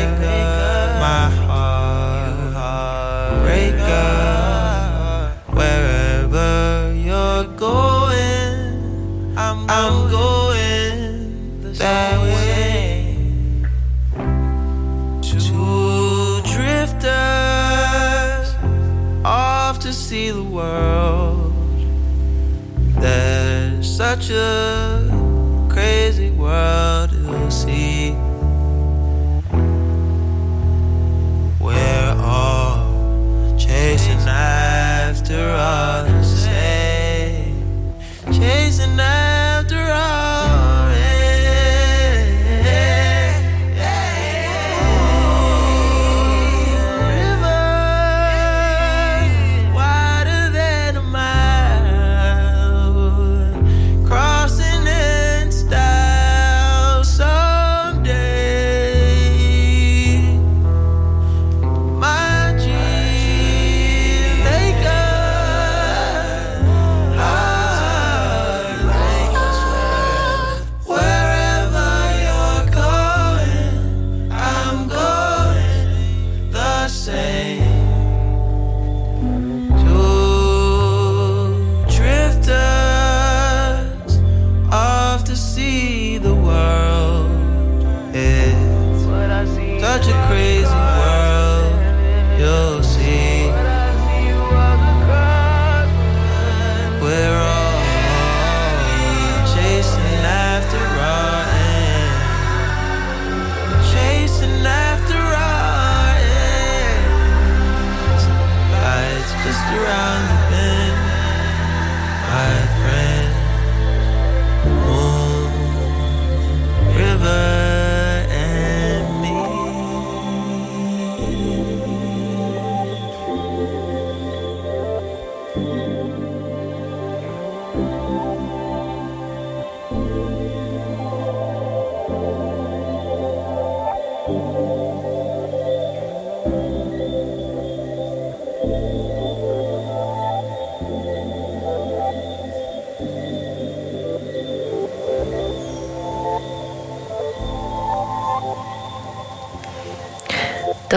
Such a crazy world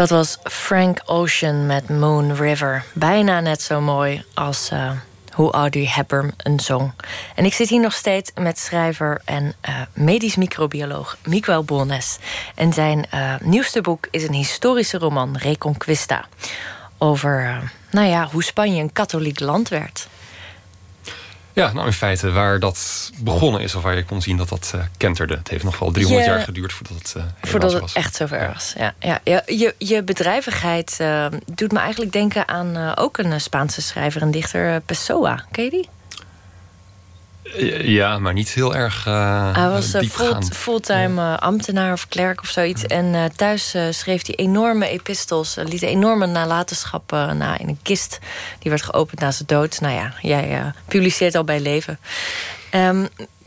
Dat was Frank Ocean met Moon River. Bijna net zo mooi als uh, hoe Audrey Hepburn een zong. En ik zit hier nog steeds met schrijver en uh, medisch microbioloog Miguel Bones. En zijn uh, nieuwste boek is een historische roman, Reconquista. Over nou ja, hoe Spanje een katholiek land werd. Ja, nou in feite waar dat begonnen is... of waar je kon zien dat dat uh, kenterde. Het heeft nog wel 300 Je- jaar geduurd voordat het, uh, Voordat het was. echt zover was. Ja, ja. Je, je bedrijvigheid eh, doet me eigenlijk denken aan eh, ook een eh, Spaanse schrijver en dichter, eh, Pessoa. Ken je die? Ja, maar niet heel erg uh, Hij was eh, diepgaand. full- fulltime eh, ambtenaar of klerk of zoiets. En eh, thuis eh, schreef hij enorme epistels. eh, liet enorme nalatenschap eh, na in een kist. Die werd geopend na zijn dood. Nou ja, jij eh, publiceert al bij leven. Ehm,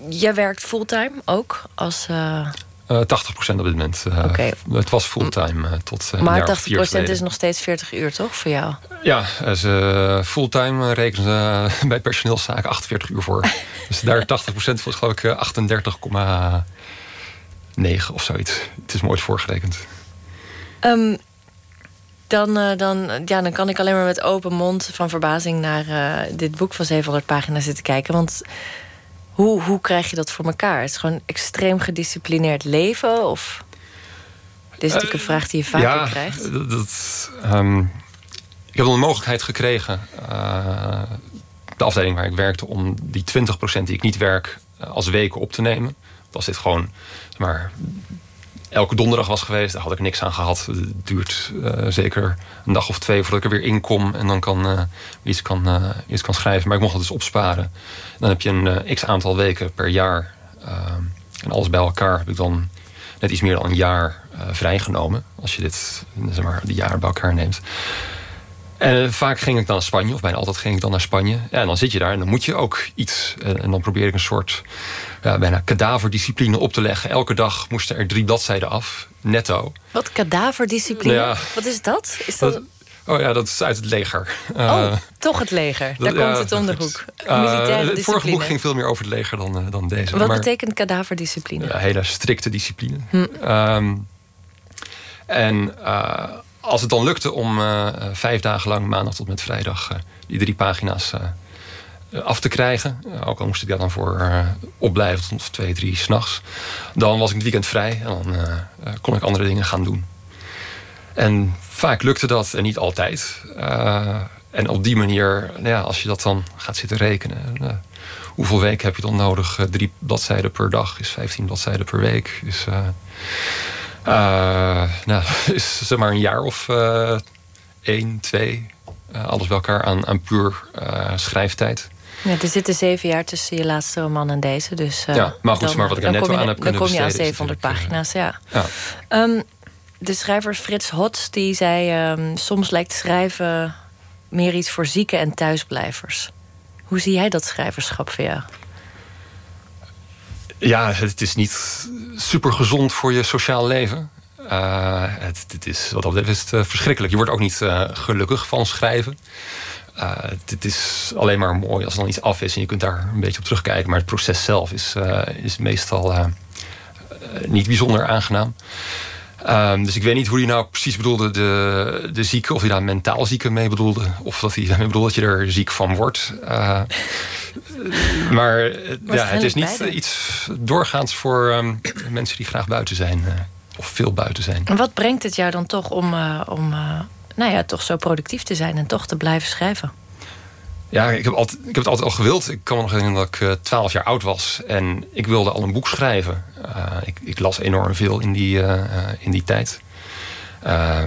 jij werkt fulltime ook als... eh, Uh, 80% op dit moment. Uh, Oké. Het was fulltime uh, tot maar een jaar of vier 80% geleden. is nog steeds 40 uur, toch, voor jou? Ja, als fulltime rekenen ze bij personeelszaken 48 uur voor. dus daar 80% was geloof ik 38,9 of zoiets. Het is mooi voorgerekend. Um, dan, dan, ja, dan kan ik alleen maar met open mond van verbazing naar dit boek van 700 pagina's zitten kijken. Want hoe, hoe krijg je dat voor elkaar? Het is gewoon extreem gedisciplineerd leven? Of... Dit is natuurlijk een vraag die je vaker ja, krijgt. Dat, dat, um, ik heb dan de mogelijkheid gekregen, uh, de afdeling waar ik werkte, om die 20% die ik niet werk als weken op te nemen. Als dit gewoon maar elke donderdag was geweest, daar had ik niks aan gehad. Het duurt uh, zeker een dag of twee voordat ik er weer in kom en dan kan, uh, iets, kan, uh, iets kan schrijven. Maar ik mocht het dus opsparen. Dan heb je een x aantal weken per jaar. en alles bij elkaar heb ik dan net iets meer dan een jaar vrijgenomen. Als je dit, zeg maar, die jaren bij elkaar neemt. En vaak ging ik dan naar Spanje, of bijna altijd ging ik dan naar Spanje. Ja, en dan zit je daar en dan moet je ook iets. En dan probeer ik een soort ja, bijna kadaverdiscipline op te leggen. Elke dag moesten er drie bladzijden af, netto. Wat kadaverdiscipline? Ja. Wat is dat? Is dat... dat Oh ja, dat is uit het leger. Uh, oh, toch het leger. Daar komt het om de hoek. Militaire uh, het vorige boek ging veel meer over het leger dan, uh, dan deze. Wat maar, betekent kadaverdiscipline? Hele strikte discipline. Hm. Um, en als het dan lukte om vijf dagen lang, maandag tot met vrijdag, die drie pagina's af te krijgen. ook al moest ik daar dan voor opblijven tot twee, drie s'nachts. Dan was ik het weekend vrij en dan kon ik andere dingen gaan doen. En vaak lukte dat en niet altijd. en op die manier, nou ja, als je dat dan gaat zitten rekenen. hoeveel weken heb je dan nodig? drie bladzijden per dag is 15 bladzijden per week. Is, uh, nou, is zeg maar een jaar of uh, één, twee. Uh, alles bij elkaar aan, aan puur schrijftijd. Ja, er zitten zeven jaar tussen je laatste roman en deze. Dus, ja, maar goed, dan, maar wat ik er net aan heb Dan kom je aan 700 pagina's, ja. ja. Um, de schrijver Frits Hots die zei... Um, soms lijkt schrijven meer iets voor zieken en thuisblijvers. Hoe zie jij dat schrijverschap voor jou? Ja, het is niet super gezond voor je sociaal leven. Uh, het, het, is, wat dat betreft is het uh, verschrikkelijk. Je wordt ook niet uh, gelukkig van schrijven. Het is alleen maar mooi als er dan iets af is en je kunt daar een beetje op terugkijken. Maar het proces zelf is, is meestal niet bijzonder aangenaam. Um, dus ik weet niet hoe hij nou precies bedoelde, de, de zieke, of hij daar mentaal zieke mee bedoelde, of dat hij daarmee bedoelde dat je er ziek van wordt. Uh, maar ja, het is niet beide. iets doorgaans voor um, mensen die graag buiten zijn, uh, of veel buiten zijn. En wat brengt het jou dan toch om, uh, om nou ja, toch zo productief te zijn en toch te blijven schrijven? Ja, ik heb, altijd, ik heb het altijd al gewild. Ik kan me nog herinneren dat ik twaalf uh, jaar oud was. En ik wilde al een boek schrijven. Uh, ik, ik, las enorm veel in die, uh, in die tijd.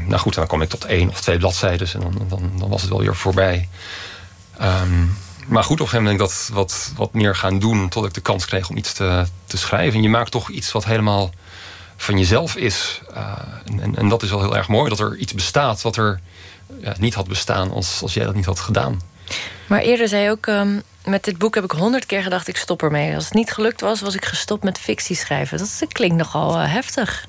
nou goed, dan kwam ik tot één of twee bladzijden. En dan, dan, dan was het wel weer voorbij. Um, maar goed, op een gegeven moment ben ik dat wat, wat meer gaan doen... tot ik de kans kreeg om iets te, te schrijven. En je maakt toch iets wat helemaal van jezelf is. En, en, en, dat is wel heel erg mooi. Dat er iets bestaat wat er ja, niet had bestaan... Als, als jij dat niet had gedaan. Maar eerder zei je ook, um, met dit boek heb ik honderd keer gedacht... ik stop ermee. Als het niet gelukt was, was ik gestopt met fictie schrijven. Dat klinkt nogal uh, heftig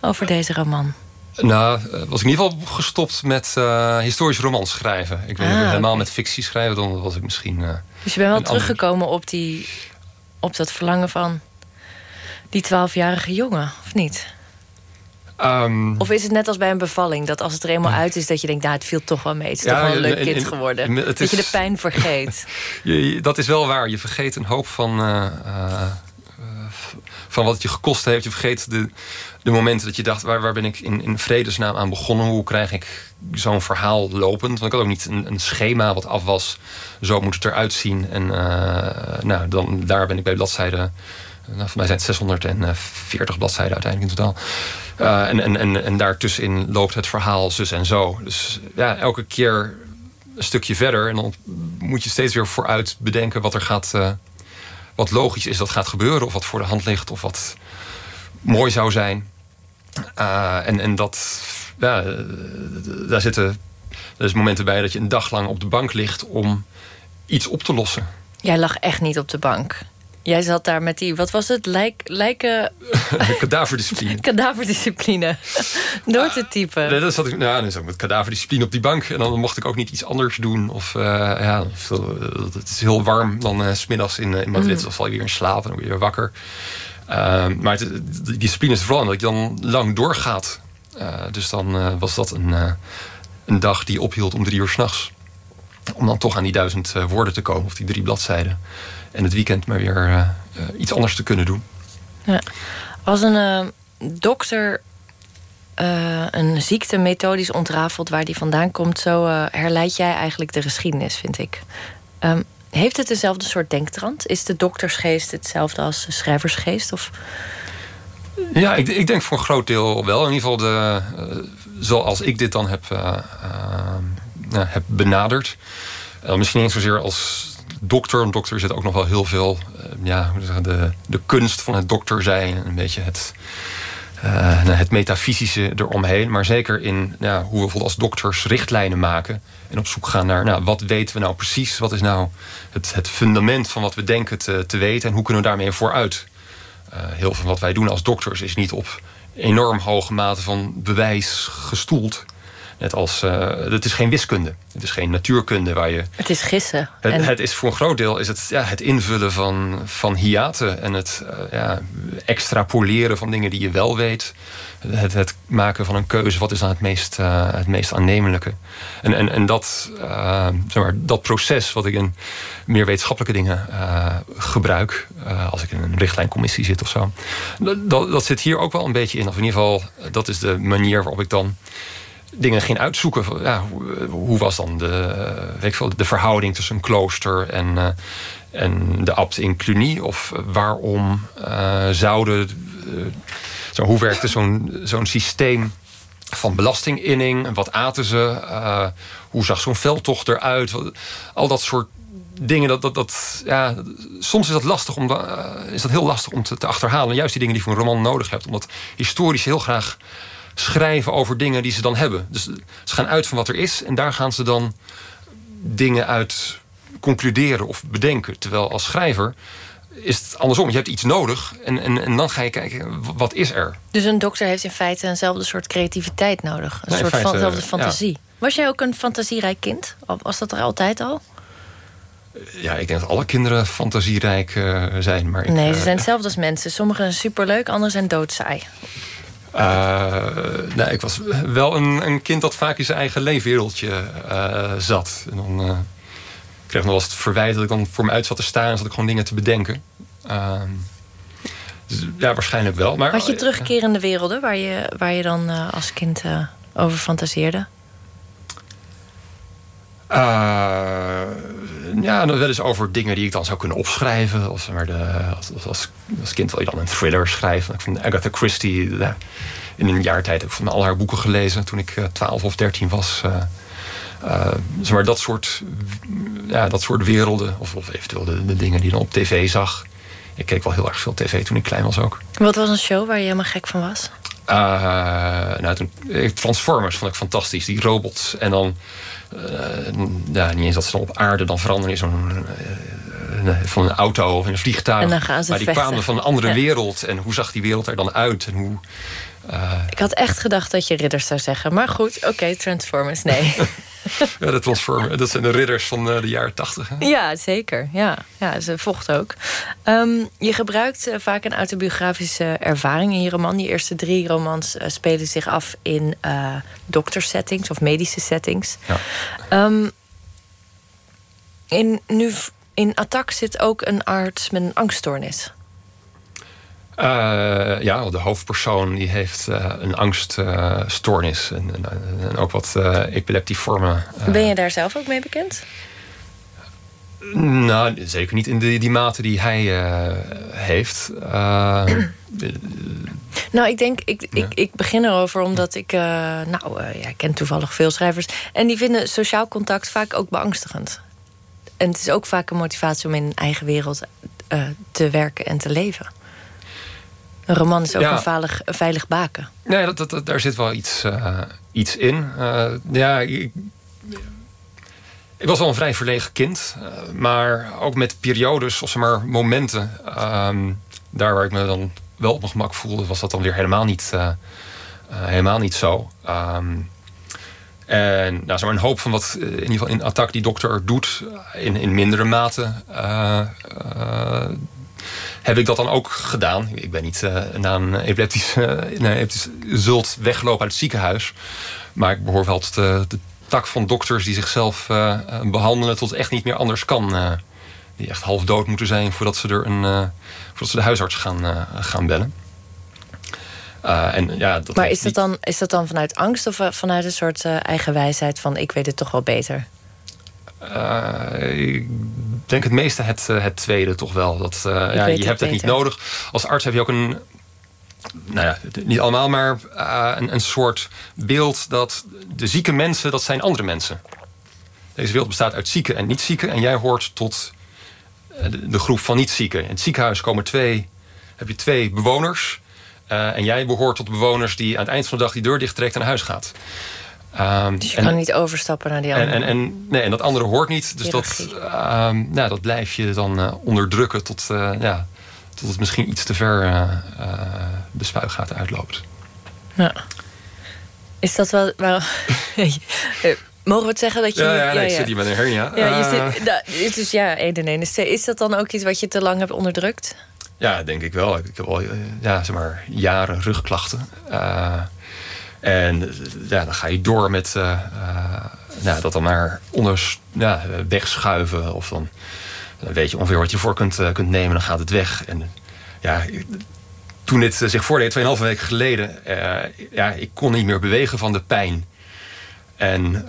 over deze roman. Nou, was ik in ieder geval gestopt met uh, historische romans schrijven. Ik weet ah, niet helemaal okay. met fictie schrijven, dan was ik misschien... Uh, dus je bent wel teruggekomen ander... op, die, op dat verlangen van die twaalfjarige jongen, of niet? Um, of is het net als bij een bevalling, dat als het er eenmaal uit is... dat je denkt, nou, het viel toch wel mee. Het is ja, toch wel een leuk kind in, geworden. In, dat is, je de pijn vergeet. je, dat is wel waar. Je vergeet een hoop van, uh, uh, van wat het je gekost heeft. Je vergeet de, de momenten dat je dacht... waar, waar ben ik in, in vredesnaam aan begonnen? Hoe krijg ik zo'n verhaal lopend? Want ik had ook niet een, een, schema wat af was. Zo moet het eruit zien. En nou, dan, daar ben ik bij bladzijde... Nou, voor mij zijn het 640 bladzijden uiteindelijk in totaal. Uh, en, en, en, en daartussenin loopt het verhaal zus en zo. Dus ja, elke keer een stukje verder. En dan moet je steeds weer vooruit bedenken wat er gaat. Uh, wat logisch is dat gaat gebeuren. Of wat voor de hand ligt. Of wat mooi zou zijn. Uh, en, en dat. Ja, daar zitten dus momenten bij dat je een dag lang op de bank ligt om iets op te lossen. Jij lag echt niet op de bank. Jij zat daar met die, wat was het? Lijk, lijken... kadaverdiscipline. kadaverdiscipline. Door te typen. Nee, dat zat ik, nou, dan zat ik met kadaverdiscipline op die bank. En dan mocht ik ook niet iets anders doen. Of uh, ja, het is heel warm. Dan uh, smiddags in, in Madrid. Mm. Dan val je weer in slaap en dan word je weer wakker. Uh, maar het, die discipline is vooral dat je dan lang doorgaat. dus dan was dat een, een dag die ophield om drie uur s'nachts. Om dan toch aan die duizend woorden te komen. Of die drie bladzijden en het weekend maar weer uh, iets anders te kunnen doen. Ja. Als een uh, dokter uh, een ziekte methodisch ontrafelt waar die vandaan komt, zo herleid jij eigenlijk de geschiedenis, vind ik. Um, heeft het dezelfde soort denktrand? Is de doktersgeest hetzelfde als de schrijversgeest? Of? Ja, ik, ik denk voor een groot deel wel. In ieder geval de, zoals ik dit dan heb, heb benaderd. misschien niet zozeer als dokter. Een dokter zit ook nog wel heel veel... Uh, ja, de, de kunst van het dokter zijn. Een beetje het, uh, het metafysische eromheen. Maar zeker in ja, hoe we bijvoorbeeld als dokters richtlijnen maken. En op zoek gaan naar nou, wat weten we nou precies? Wat is nou het, het fundament van wat we denken te, te weten? En hoe kunnen we daarmee vooruit? Uh, heel veel van wat wij doen als dokters is niet op enorm hoge mate van bewijs gestoeld. Net als, uh, het is geen wiskunde. Het is geen natuurkunde waar je... Het is gissen. Het, en... het is voor een groot deel is het, ja, het invullen van, van hiaten. En het uh, ja, extrapoleren van dingen die je wel weet. Het, het maken van een keuze. Wat is dan het meest, uh, het meest aannemelijke? En, en, en dat, zeg maar, dat proces wat ik in meer wetenschappelijke dingen gebruik. als ik in een richtlijncommissie zit of zo. Dat, dat, dat zit hier ook wel een beetje in. Of in ieder geval, dat is de manier waarop ik dan dingen ging uitzoeken. Ja, hoe, was dan de, weet ik de verhouding tussen een klooster en, uh, en de abt in Cluny? Of waarom uh, zouden. Zo, hoe werkte zo'n zo'n systeem van belastinginning? Wat aten ze? hoe zag zo'n veldtocht eruit? Al dat soort dingen, dat, dat, dat, ja, soms is dat lastig om, is dat heel lastig om te, te achterhalen. Juist die dingen die je voor een roman nodig hebt. Omdat historisch heel graag schrijven over dingen die ze dan hebben. Dus ze gaan uit van wat er is en daar gaan ze dan dingen uit concluderen of bedenken. Terwijl als schrijver is het andersom. Je hebt iets nodig en, en, en dan ga je kijken, wat is er? Dus een dokter heeft in feite eenzelfde soort creativiteit nodig. Een soort feite, vanzelfde fantasie. Was jij ook een fantasierijk kind? Was dat er altijd al? Ja, ik denk dat alle kinderen fantasierijk uh, zijn. Maar ik, nee, ze zijn hetzelfde als mensen. Sommigen zijn superleuk, anderen zijn doodsaai. Uh, nee, ik was wel een, een, kind dat vaak in zijn eigen leefwereldje uh, zat. En dan uh, kreeg nog wel eens het verwijt dat ik dan voor me uit zat te staan... en zat ik gewoon dingen te bedenken. Ehm, dus, ja, waarschijnlijk wel. Maar, Had je terugkerende werelden waar je, waar je dan als kind over fantaseerde? Ja, dan wel eens over dingen die ik dan zou kunnen opschrijven. Of, maar de, als, als, als, kind wil je dan een thriller schrijven. Ik vind Agatha Christie in een jaar tijd heb ik van al haar boeken gelezen toen ik 12 eh, of 13 was. Uh, uh, maar dat soort, ja, dat soort werelden, of, of eventueel de, de, dingen die je dan op tv zag. Ik keek wel heel erg veel tv toen ik klein was ook. Wat was een show waar je helemaal gek van was? Uh, nou, toen, Transformers vond ik fantastisch, die robots. En dan ja, niet eens dat ze op aarde dan veranderen in zo'n uh, van een auto of in een vliegtuig. Maar die kwamen van een andere wereld. En hoe zag die wereld er dan uit? En hoe, Ik had echt gedacht dat je ridders zou zeggen. Maar goed, oké, Transformers, nee. ja, de Transformers, dat zijn de ridders van de jaren tachtig. Ja, zeker. Ja, ja ze vochten ook. Um, je gebruikt vaak een autobiografische ervaring in je roman. Die eerste drie romans uh, spelen zich af in uh, doktersettings of medische settings. Ja. Um, in, nu, in Attack zit ook een arts met een angststoornis. Uh, ja, de hoofdpersoon die heeft uh, een angststoornis en, en, en, ook wat uh, epileptievormen. ben je daar zelf ook mee bekend? Nou, zeker niet in die, die mate die hij heeft. nou, ik denk, ik, ik, ik begin erover omdat ik, nou, ja, ik ken toevallig veel schrijvers. En die vinden sociaal contact vaak ook beangstigend. En het is ook vaak een motivatie om in een eigen wereld te werken en te leven. Een roman is ook een, veilig, een veilig baken. Nee, dat, dat, daar zit wel iets, uh, iets in. Uh, ja, ik, ik, was wel een vrij verlegen kind. Uh, maar ook met periodes of zeg maar momenten... Um, daar waar ik me dan wel op mijn gemak voelde... was dat dan weer helemaal niet, helemaal niet zo. Um, en nou, zeg maar een hoop van wat in ieder geval in Attack die dokter doet... in, in mindere mate heb ik dat dan ook gedaan. Ik ben niet uh, na een epileptisch, uh, nee, zult weglopen uit het ziekenhuis. Maar ik behoor wel tot de, de tak van dokters die zichzelf uh, behandelen tot het echt niet meer anders kan. die echt half dood moeten zijn voordat ze, er een, voordat ze de huisarts gaan, gaan bellen. en, ja, dat maar is dat, dan, is dat dan vanuit angst of vanuit een soort eigen wijsheid van ik weet het toch wel beter? Uh, ik denk het meeste het, eh, het tweede toch wel. Dat, uh, ja, je hebt het niet nodig. Als arts heb je ook een... Nou ja, niet allemaal, maar uh, een, een soort beeld dat de zieke mensen, dat zijn andere mensen. Deze wereld bestaat uit zieken en niet-zieken. En jij hoort tot de groep van niet-zieken. In het ziekenhuis komen twee, heb je twee bewoners. en jij behoort tot de bewoners die aan het eind van de dag die deur dicht trekt en naar huis gaat. Um, dus je kan niet overstappen naar die andere. En, en, en, nee, en dat andere hoort niet. Dus dat, um, nou, dat blijf je dan uh, onderdrukken tot, uh, ja, tot het misschien iets te ver uh, de spuigaten uitloopt. Ja. Is dat wel... wel Mogen we het zeggen dat je... Ja, ja, nee, ja, ja. ik zit hier met een hernia. Ja, je zit, dus ja, 1 en 1 is Is dat dan ook iets wat je te lang hebt onderdrukt? Ja, denk ik wel. Ik heb al ja, zeg maar, jaren rugklachten. En ja, dan ga je door met uh, nou, dat dan maar onder, ja, wegschuiven. Of dan, dan, weet je ongeveer wat je voor kunt, uh, kunt nemen. Dan gaat het weg. En ja, toen dit zich voordeed, 2,5 weken geleden... ja, ik kon niet meer bewegen van de pijn. En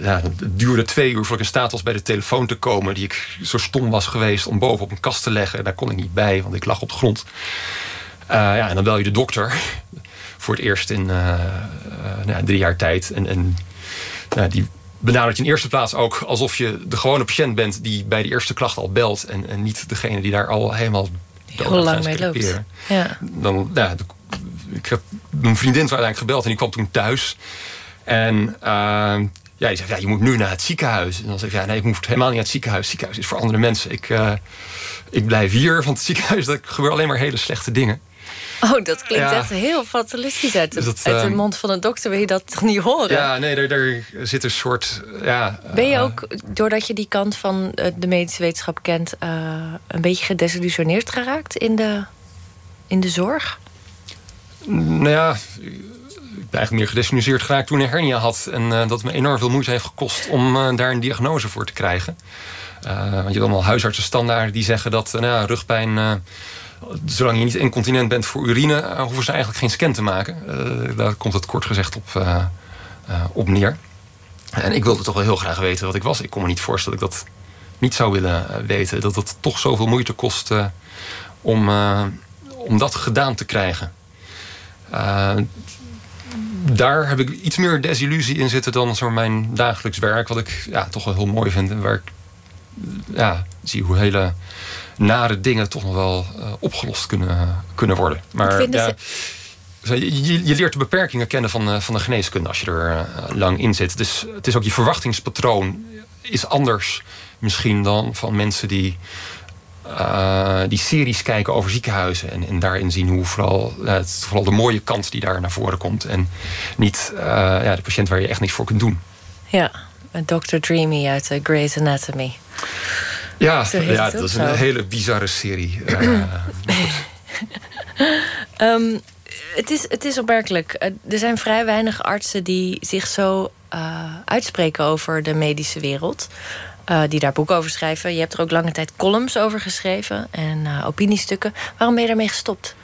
ja, het duurde twee uur voordat ik in staat was bij de telefoon te komen... die ik zo stom was geweest om boven op een kast te leggen. En daar kon ik niet bij, want ik lag op de grond. ja, en dan bel je de dokter voor het eerst in uh, nou, drie jaar tijd. En, en nou, die benadert je in eerste plaats ook alsof je de gewone patiënt bent die bij de eerste klacht al belt. En, en niet degene die daar al helemaal heel lang mee loopt. Ja. Dan, ik heb mijn vriendin uiteindelijk gebeld en die kwam toen thuis. En uh, ja, die zei, ja, je moet nu naar het ziekenhuis. En dan zeg ik, ja, nee, ik moet helemaal niet naar het ziekenhuis. Het ziekenhuis is voor andere mensen. Ik, uh, ik blijf hier, want het ziekenhuis, dat gebeuren alleen maar hele slechte dingen. Oh, dat klinkt echt heel fatalistisch uit de, uit de, ehm, mond van een dokter. Wil je dat toch niet horen? Ja, nee, er zit een soort... Ja, ben je eh, ook, doordat je die kant van eh, de medische wetenschap kent... Uh, een beetje gedesillusioneerd geraakt in de, in de zorg? Nou ja, ik ben eigenlijk meer gedesillusioneerd geraakt toen ik een hernia had. En uh, dat me enorm veel moeite heeft gekost om daar een diagnose voor te krijgen. want je hebt allemaal huisartsenstandaarden die zeggen dat nou, rugpijn zolang je niet incontinent bent voor urine, uh, hoeven ze eigenlijk geen scan te maken. Uh, daar komt het kort gezegd op, uh, op neer. En ik wilde toch wel heel graag weten wat ik was. Ik kon me niet voorstellen dat ik dat niet zou willen weten. Dat het toch zoveel moeite kost om, om dat gedaan te krijgen. daar heb ik iets meer desillusie in zitten dan zo mijn dagelijks werk. Wat ik ja, toch wel heel mooi vind. En waar ik ja, zie hoe hele nare dingen toch nog wel uh, opgelost kunnen, kunnen worden. Maar ja, je, je, leert de beperkingen kennen van, uh, van de geneeskunde als je er uh, lang in zit. Dus het is ook je verwachtingspatroon is anders misschien dan van mensen die, die series kijken over ziekenhuizen. En, en daarin zien hoe vooral, het, vooral de mooie kant die daar naar voren komt. En niet ja, de patiënt waar je echt niks voor kunt doen. Ja, Dr. Dreamy uit Grey's Anatomy. Ja, ja dat is een hele bizarre serie. um, het, is, het is opmerkelijk. Eh, er zijn vrij weinig artsen die zich zo uh, uitspreken over de medische wereld. die daar boeken over schrijven. Je hebt er ook lange tijd columns over geschreven en opiniestukken. Waarom ben je daarmee gestopt?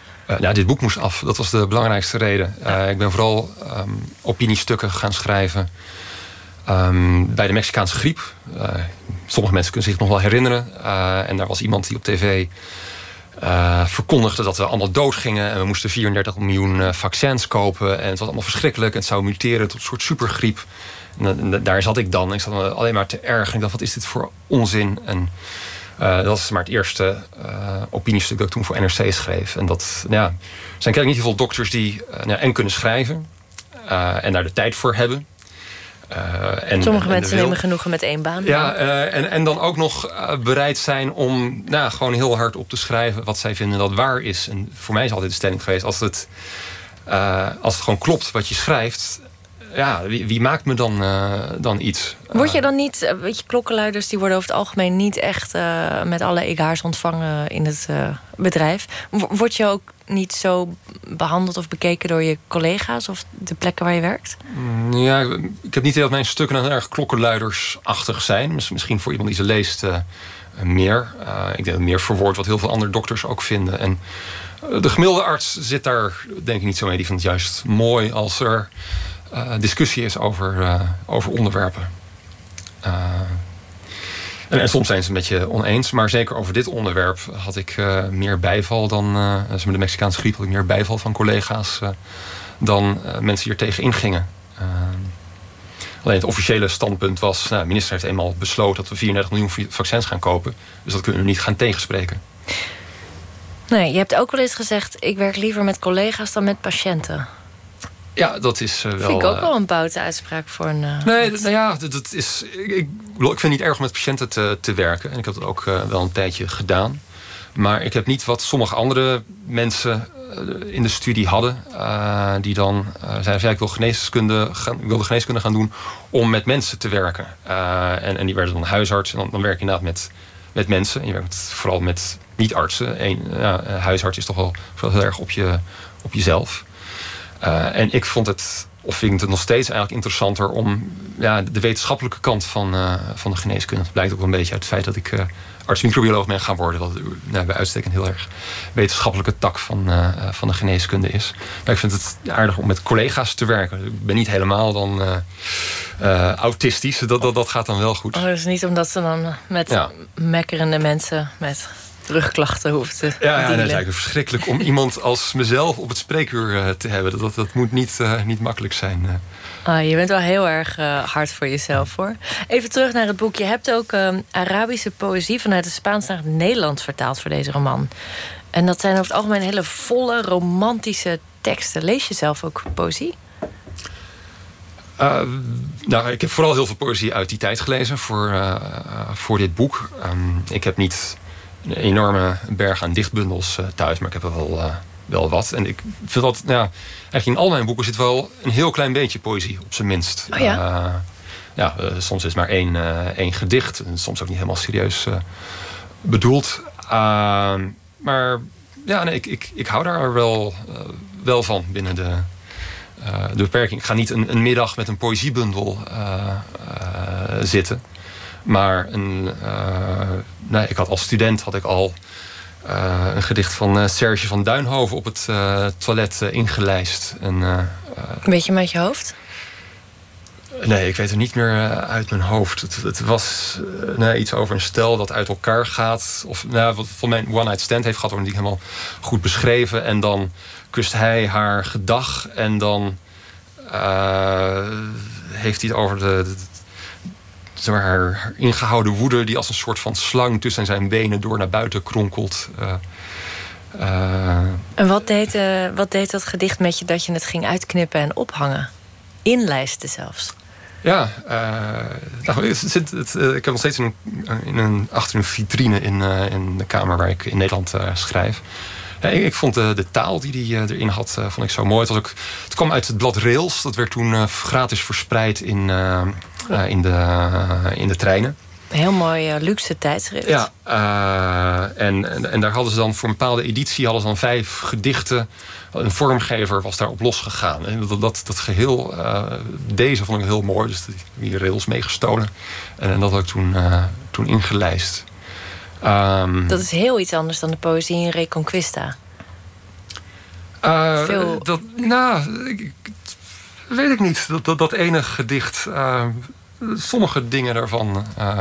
ja, dit boek moest af. Dat was de belangrijkste reden. ik ben vooral um, opiniestukken gaan schrijven Ehm, bij de Mexicaanse griep. Uh, sommige mensen kunnen zich nog wel herinneren. Uh, en daar was iemand die op tv uh, verkondigde dat we allemaal dood gingen. En we moesten 34 miljoen vaccins kopen. En het was allemaal verschrikkelijk. En het zou muteren tot een soort supergriep. En, daar zat ik dan. Ik zat alleen maar te erg. En ik dacht, wat is dit voor onzin? En dat was maar het eerste opiniestuk dat ik toen voor NRC schreef. En dat ja, er zijn kennelijk niet heel veel dokters die nou, en kunnen schrijven. en daar de tijd voor hebben. Uh, en, Sommige mensen nemen genoegen met één baan. Ja, uh, en, en dan ook nog uh, bereid zijn om nou, gewoon heel hard op te schrijven wat zij vinden dat waar is. En voor mij is altijd de stelling geweest: als het, als het gewoon klopt wat je schrijft, ja, wie, wie, maakt me dan, dan iets? Word je dan niet, weet je, klokkenluiders die worden over het algemeen niet echt met alle egaars ontvangen in het bedrijf. Word je ook niet zo behandeld of bekeken door je collega's of de plekken waar je werkt? Mm, ja, ik heb niet heel dat mijn stukken dan erg klokkenluidersachtig zijn. Misschien voor iemand die ze leest meer. Ik denk meer verwoord wat heel veel andere dokters ook vinden. En de gemiddelde arts zit daar denk ik niet zo mee. Die vindt het juist mooi als er discussie is over, over onderwerpen. En, en, soms zijn ze het met je oneens. Maar zeker over dit onderwerp had ik meer bijval dan... Uh, de Mexicaanse griep had ik meer bijval van collega's... Dan mensen hier tegen ingingen. alleen het officiële standpunt was... Nou, de minister heeft eenmaal besloten dat we 34 miljoen vaccins gaan kopen. Dus dat kunnen we niet gaan tegenspreken. Nee, je hebt ook wel eens gezegd... ik werk liever met collega's dan met patiënten. Ja, dat is uh, wel... Vind ik ook wel een boute uitspraak voor een... Uh, nee, nou ja, dat is... Ik, ik, vind het niet erg om met patiënten te, te werken. En ik heb dat ook uh, wel een tijdje gedaan. Maar ik heb niet wat sommige andere mensen in de studie hadden. die dan zeiden van, ja, ik wil geneeskunde, gaan, ik wil de geneeskunde gaan doen om met mensen te werken. en, en die werden dan huisarts. En dan, dan werk je inderdaad met, met mensen. En je werkt vooral met niet-artsen. Een huisarts is toch wel, wel heel erg op, je, op jezelf. Uh, en ik vond het, of vind het nog steeds eigenlijk interessanter om ja, de wetenschappelijke kant van, uh, van de geneeskunde. Dat blijkt ook een beetje uit het feit dat ik uh, arts-microbioloog ben gaan worden. Dat nou, bij uitstek een heel erg wetenschappelijke tak van, van de geneeskunde is. Maar ik vind het aardig om met collega's te werken. Ik ben niet helemaal dan autistisch. Dat, dat, dat gaat dan wel goed. Oh, dus niet omdat ze dan met ja. mekkerende mensen met terugklachten hoeft te Ja, ja dat is eigenlijk verschrikkelijk om iemand als mezelf op het spreekuur uh, te hebben. Dat, dat moet niet, uh, niet makkelijk zijn. Uh. Ah, je bent wel heel erg hard voor jezelf, hoor. Even terug naar het boek. Je hebt ook Arabische poëzie vanuit het Spaans naar het Nederlands vertaald voor deze roman. En dat zijn over het algemeen hele volle, romantische teksten. Lees je zelf ook poëzie? Uh, nou, ik heb vooral heel veel poëzie uit die tijd gelezen voor, uh, voor dit boek. Um, ik heb niet een enorme berg aan dichtbundels uh, thuis, maar ik heb er wel, uh, wel wat. En ik vind dat, ja, eigenlijk in al mijn boeken zit wel een heel klein beetje poëzie, op zijn minst. Oh ja? Uh, ja, soms is maar één, één gedicht, en soms ook niet helemaal serieus bedoeld. Ehm, maar ja, nee, ik, ik, ik hou daar wel, wel van binnen de, de beperking. Ik ga niet een, een middag met een poëziebundel zitten. Maar een, uh, nee, ik had als student had ik al uh, een gedicht van uh, Serge van Duinhoven op het toilet ingelijst. En, Weet je met je hoofd? Nee, ik weet er niet meer uit mijn hoofd. Het, het was nee, iets over een stel dat uit elkaar gaat. Of nou, wat van mijn one-night stand heeft gehad, wordt niet helemaal goed beschreven. En dan kust hij haar gedag. En dan heeft hij het over de, zeg maar, haar ingehouden woede... die als een soort van slang tussen zijn benen door naar buiten kronkelt. Uh, uh, en wat deed, uh, wat deed dat gedicht met je dat je het ging uitknippen en ophangen? Inlijsten zelfs. Ja, nou, het, het, het, ik heb nog steeds in een, in een, achter een vitrine in, in de kamer waar ik in Nederland schrijf. Ja, ik, ik, vond de, de, taal die hij erin had, vond ik zo mooi. Het, was ook, het kwam uit het blad Rails. Dat werd toen gratis verspreid in, in, de, in de treinen. Heel mooi uh, luxe tijdschrift. Ja, uh, en, en, en, daar hadden ze dan voor een bepaalde editie hadden ze dan vijf gedichten. Een vormgever was daarop losgegaan. En dat, dat, dat geheel, uh, deze vond ik heel mooi. Dus die rails meegestolen. En, en, dat had ik toen, toen ingelijst. Um, dat is heel iets anders dan de poëzie in Reconquista. Veel... Dat, nou, ik, weet ik niet. Dat, dat, dat ene gedicht sommige dingen daarvan uh,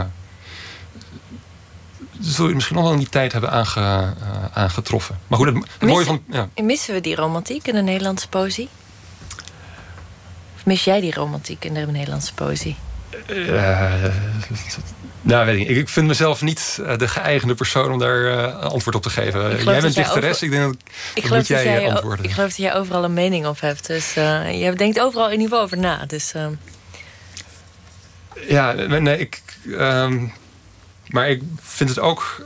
zul je misschien nog wel in die tijd hebben aange, aangetroffen. Maar goed, het, het mooie van... Ja. Missen we die romantiek in de Nederlandse poëzie? Of mis jij die romantiek in de Nederlandse poëzie? Nou, weet ik, ik vind mezelf niet de geëigende persoon om daar uh, antwoord op te geven. Jij bent dichteres, ik denk dat, ik dat moet jij, jij antwoorden. Ik geloof dat jij overal een mening op hebt. Dus uh, je denkt overal in ieder geval over na. Dus, uh... Ja, nee, ik... Um, maar ik vind het ook...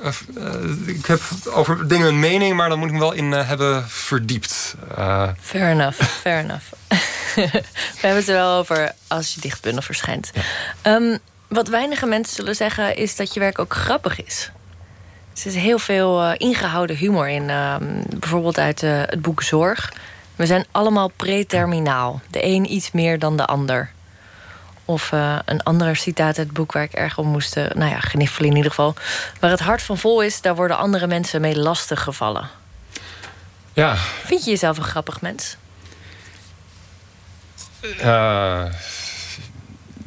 Ik heb over dingen een mening, maar dan moet ik me wel in hebben verdiept. Fair enough, fair enough. We hebben het er wel over als je dichtbundel verschijnt. Ja. Um, wat weinige mensen zullen zeggen is dat je werk ook grappig is. Er zit heel veel ingehouden humor in. Um, bijvoorbeeld uit het boek Zorg. We zijn allemaal preterminaal. De een iets meer dan de ander. Of uh, een andere citaat uit het boek waar ik erg om moest... Nou ja, gniffelen in ieder geval. Waar het hart van vol is, daar worden andere mensen mee lastig gevallen. Ja. Vind je jezelf een grappig mens? Uh,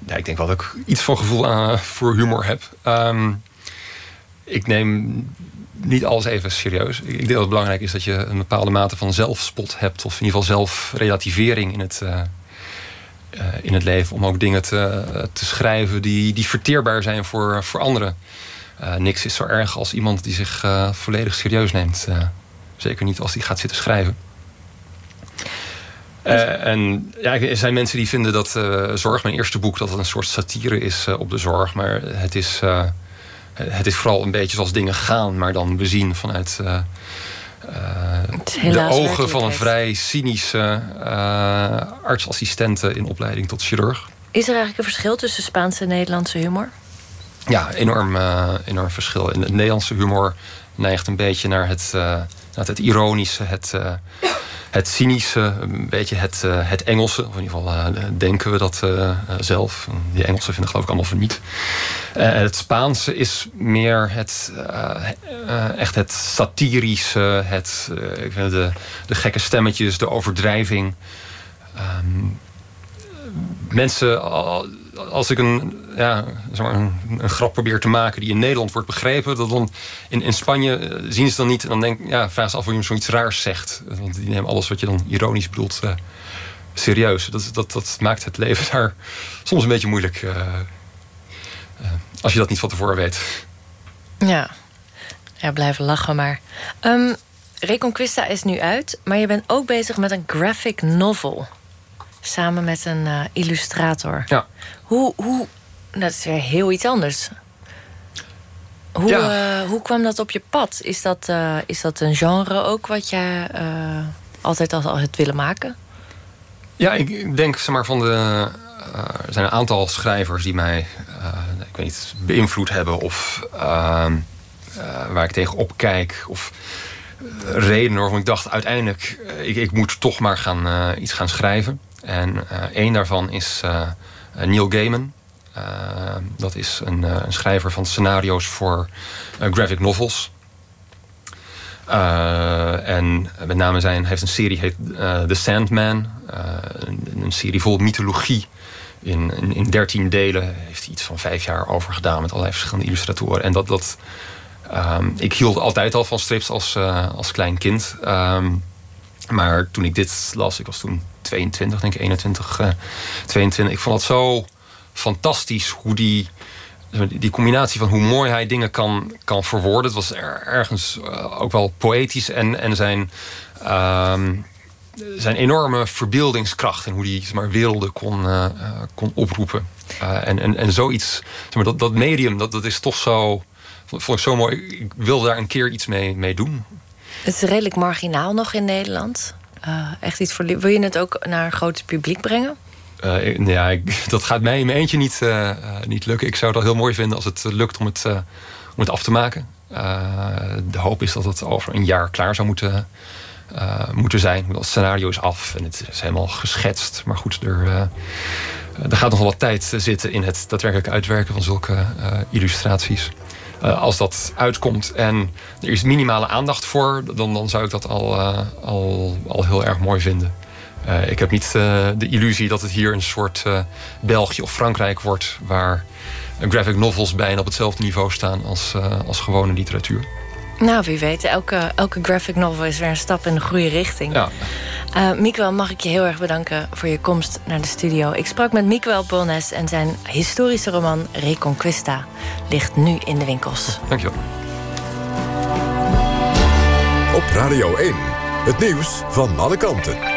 ja, ik denk wel dat ik iets van gevoel voor humor heb. Um, ik neem niet alles even serieus. Ik denk dat het belangrijk is dat je een bepaalde mate van zelfspot hebt. Of in ieder geval zelfrelativering in het eh, in het leven. Om ook dingen te, te schrijven die, die verteerbaar zijn voor, voor anderen. Niks is zo erg als iemand die zich volledig serieus neemt. zeker niet als die gaat zitten schrijven. En ja, er zijn mensen die vinden dat Zorg, mijn eerste boek... dat het een soort satire is op de zorg. Maar het is, het is vooral een beetje zoals dingen gaan... maar dan bezien vanuit de ogen van een vrij cynische artsassistente in opleiding tot chirurg. Is er eigenlijk een verschil tussen Spaanse en Nederlandse humor? Ja, enorm, enorm verschil. In het Nederlandse humor neigt een beetje naar het, uh, het ironische, het, het cynische, een beetje het, het Engelse. Of in ieder geval denken we dat zelf. Die Engelsen vinden geloof ik allemaal van niet. Het Spaanse is meer het, echt het satirische, het, ik vind de, de gekke stemmetjes, de overdrijving. Um, mensen, als ik een, ja, zeg maar een, een, grap probeer te maken die in Nederland wordt begrepen, dat dan in, in Spanje zien ze dan niet. En dan denk ja, vraag ze af of je zoiets raars zegt. Want die nemen alles wat je dan ironisch bedoelt serieus. Dat, dat, dat maakt het leven daar soms een beetje moeilijk. Eh, als je dat niet van tevoren weet. Ja, ja blijven lachen maar. Um, Reconquista is nu uit, maar je bent ook bezig met een graphic novel. Samen met een uh, illustrator. Ja. Hoe, hoe, dat is weer heel iets anders. Hoe, ja. uh, hoe kwam dat op je pad? Is dat, uh, is dat een genre ook wat jij altijd al, het willen maken? Ja, ik denk zeg maar, van de er zijn een aantal schrijvers die mij ik weet niet, beïnvloed hebben of uh, waar ik tegen opkijk of redenen waarvan ik dacht uiteindelijk ik, ik moet toch maar gaan, iets gaan schrijven. En één daarvan is Neil Gaiman. dat is een, een, schrijver van scenario's voor graphic novels. en met name zijn, heeft een serie heet The Sandman. een, serie vol mythologie in, in, in 13 delen heeft hij iets van vijf jaar over gedaan met allerlei verschillende illustratoren. En dat, dat um, ik hield altijd al van strips als, als klein kind. Um, maar toen ik dit las, ik was toen 22, denk ik 21, uh, 22. Ik vond het zo fantastisch hoe die, die combinatie van hoe mooi hij dingen kan, kan verwoorden. Het was ergens uh, ook wel poëtisch en, en zijn... Um, zijn enorme verbeeldingskracht en hoe hij zeg maar, werelden kon, uh, kon oproepen. En, en, en zoiets, zeg maar, dat, dat medium, dat, dat is toch zo, vond ik zo mooi. Ik wilde daar een keer iets mee, mee doen. Het is redelijk marginaal nog in Nederland. Uh, echt iets voor, wil je het ook naar een groot publiek brengen? Uh, ja, dat gaat mij in mijn eentje niet, uh, niet lukken. Ik zou het al heel mooi vinden als het lukt om het, om het af te maken. de hoop is dat het over een jaar klaar zou moeten, moeten zijn. Het scenario is af en het is helemaal geschetst. Maar goed, er, er gaat nog wel wat tijd zitten in het daadwerkelijk uitwerken van zulke illustraties. Als dat uitkomt en er is minimale aandacht voor, dan, dan zou ik dat al, al, al heel erg mooi vinden. Uh, ik heb niet de illusie dat het hier een soort België of Frankrijk wordt... waar graphic novels bijna op hetzelfde niveau staan als, als gewone literatuur. Nou, wie weet. Elke, elke graphic novel is weer een stap in de goede richting. Ja. Uh, mag ik je heel erg bedanken voor je komst naar de studio. Ik sprak met Miguel Bolnes en zijn historische roman Reconquista... ligt nu in de winkels. Dankjewel. Op Radio 1, het nieuws van alle kanten.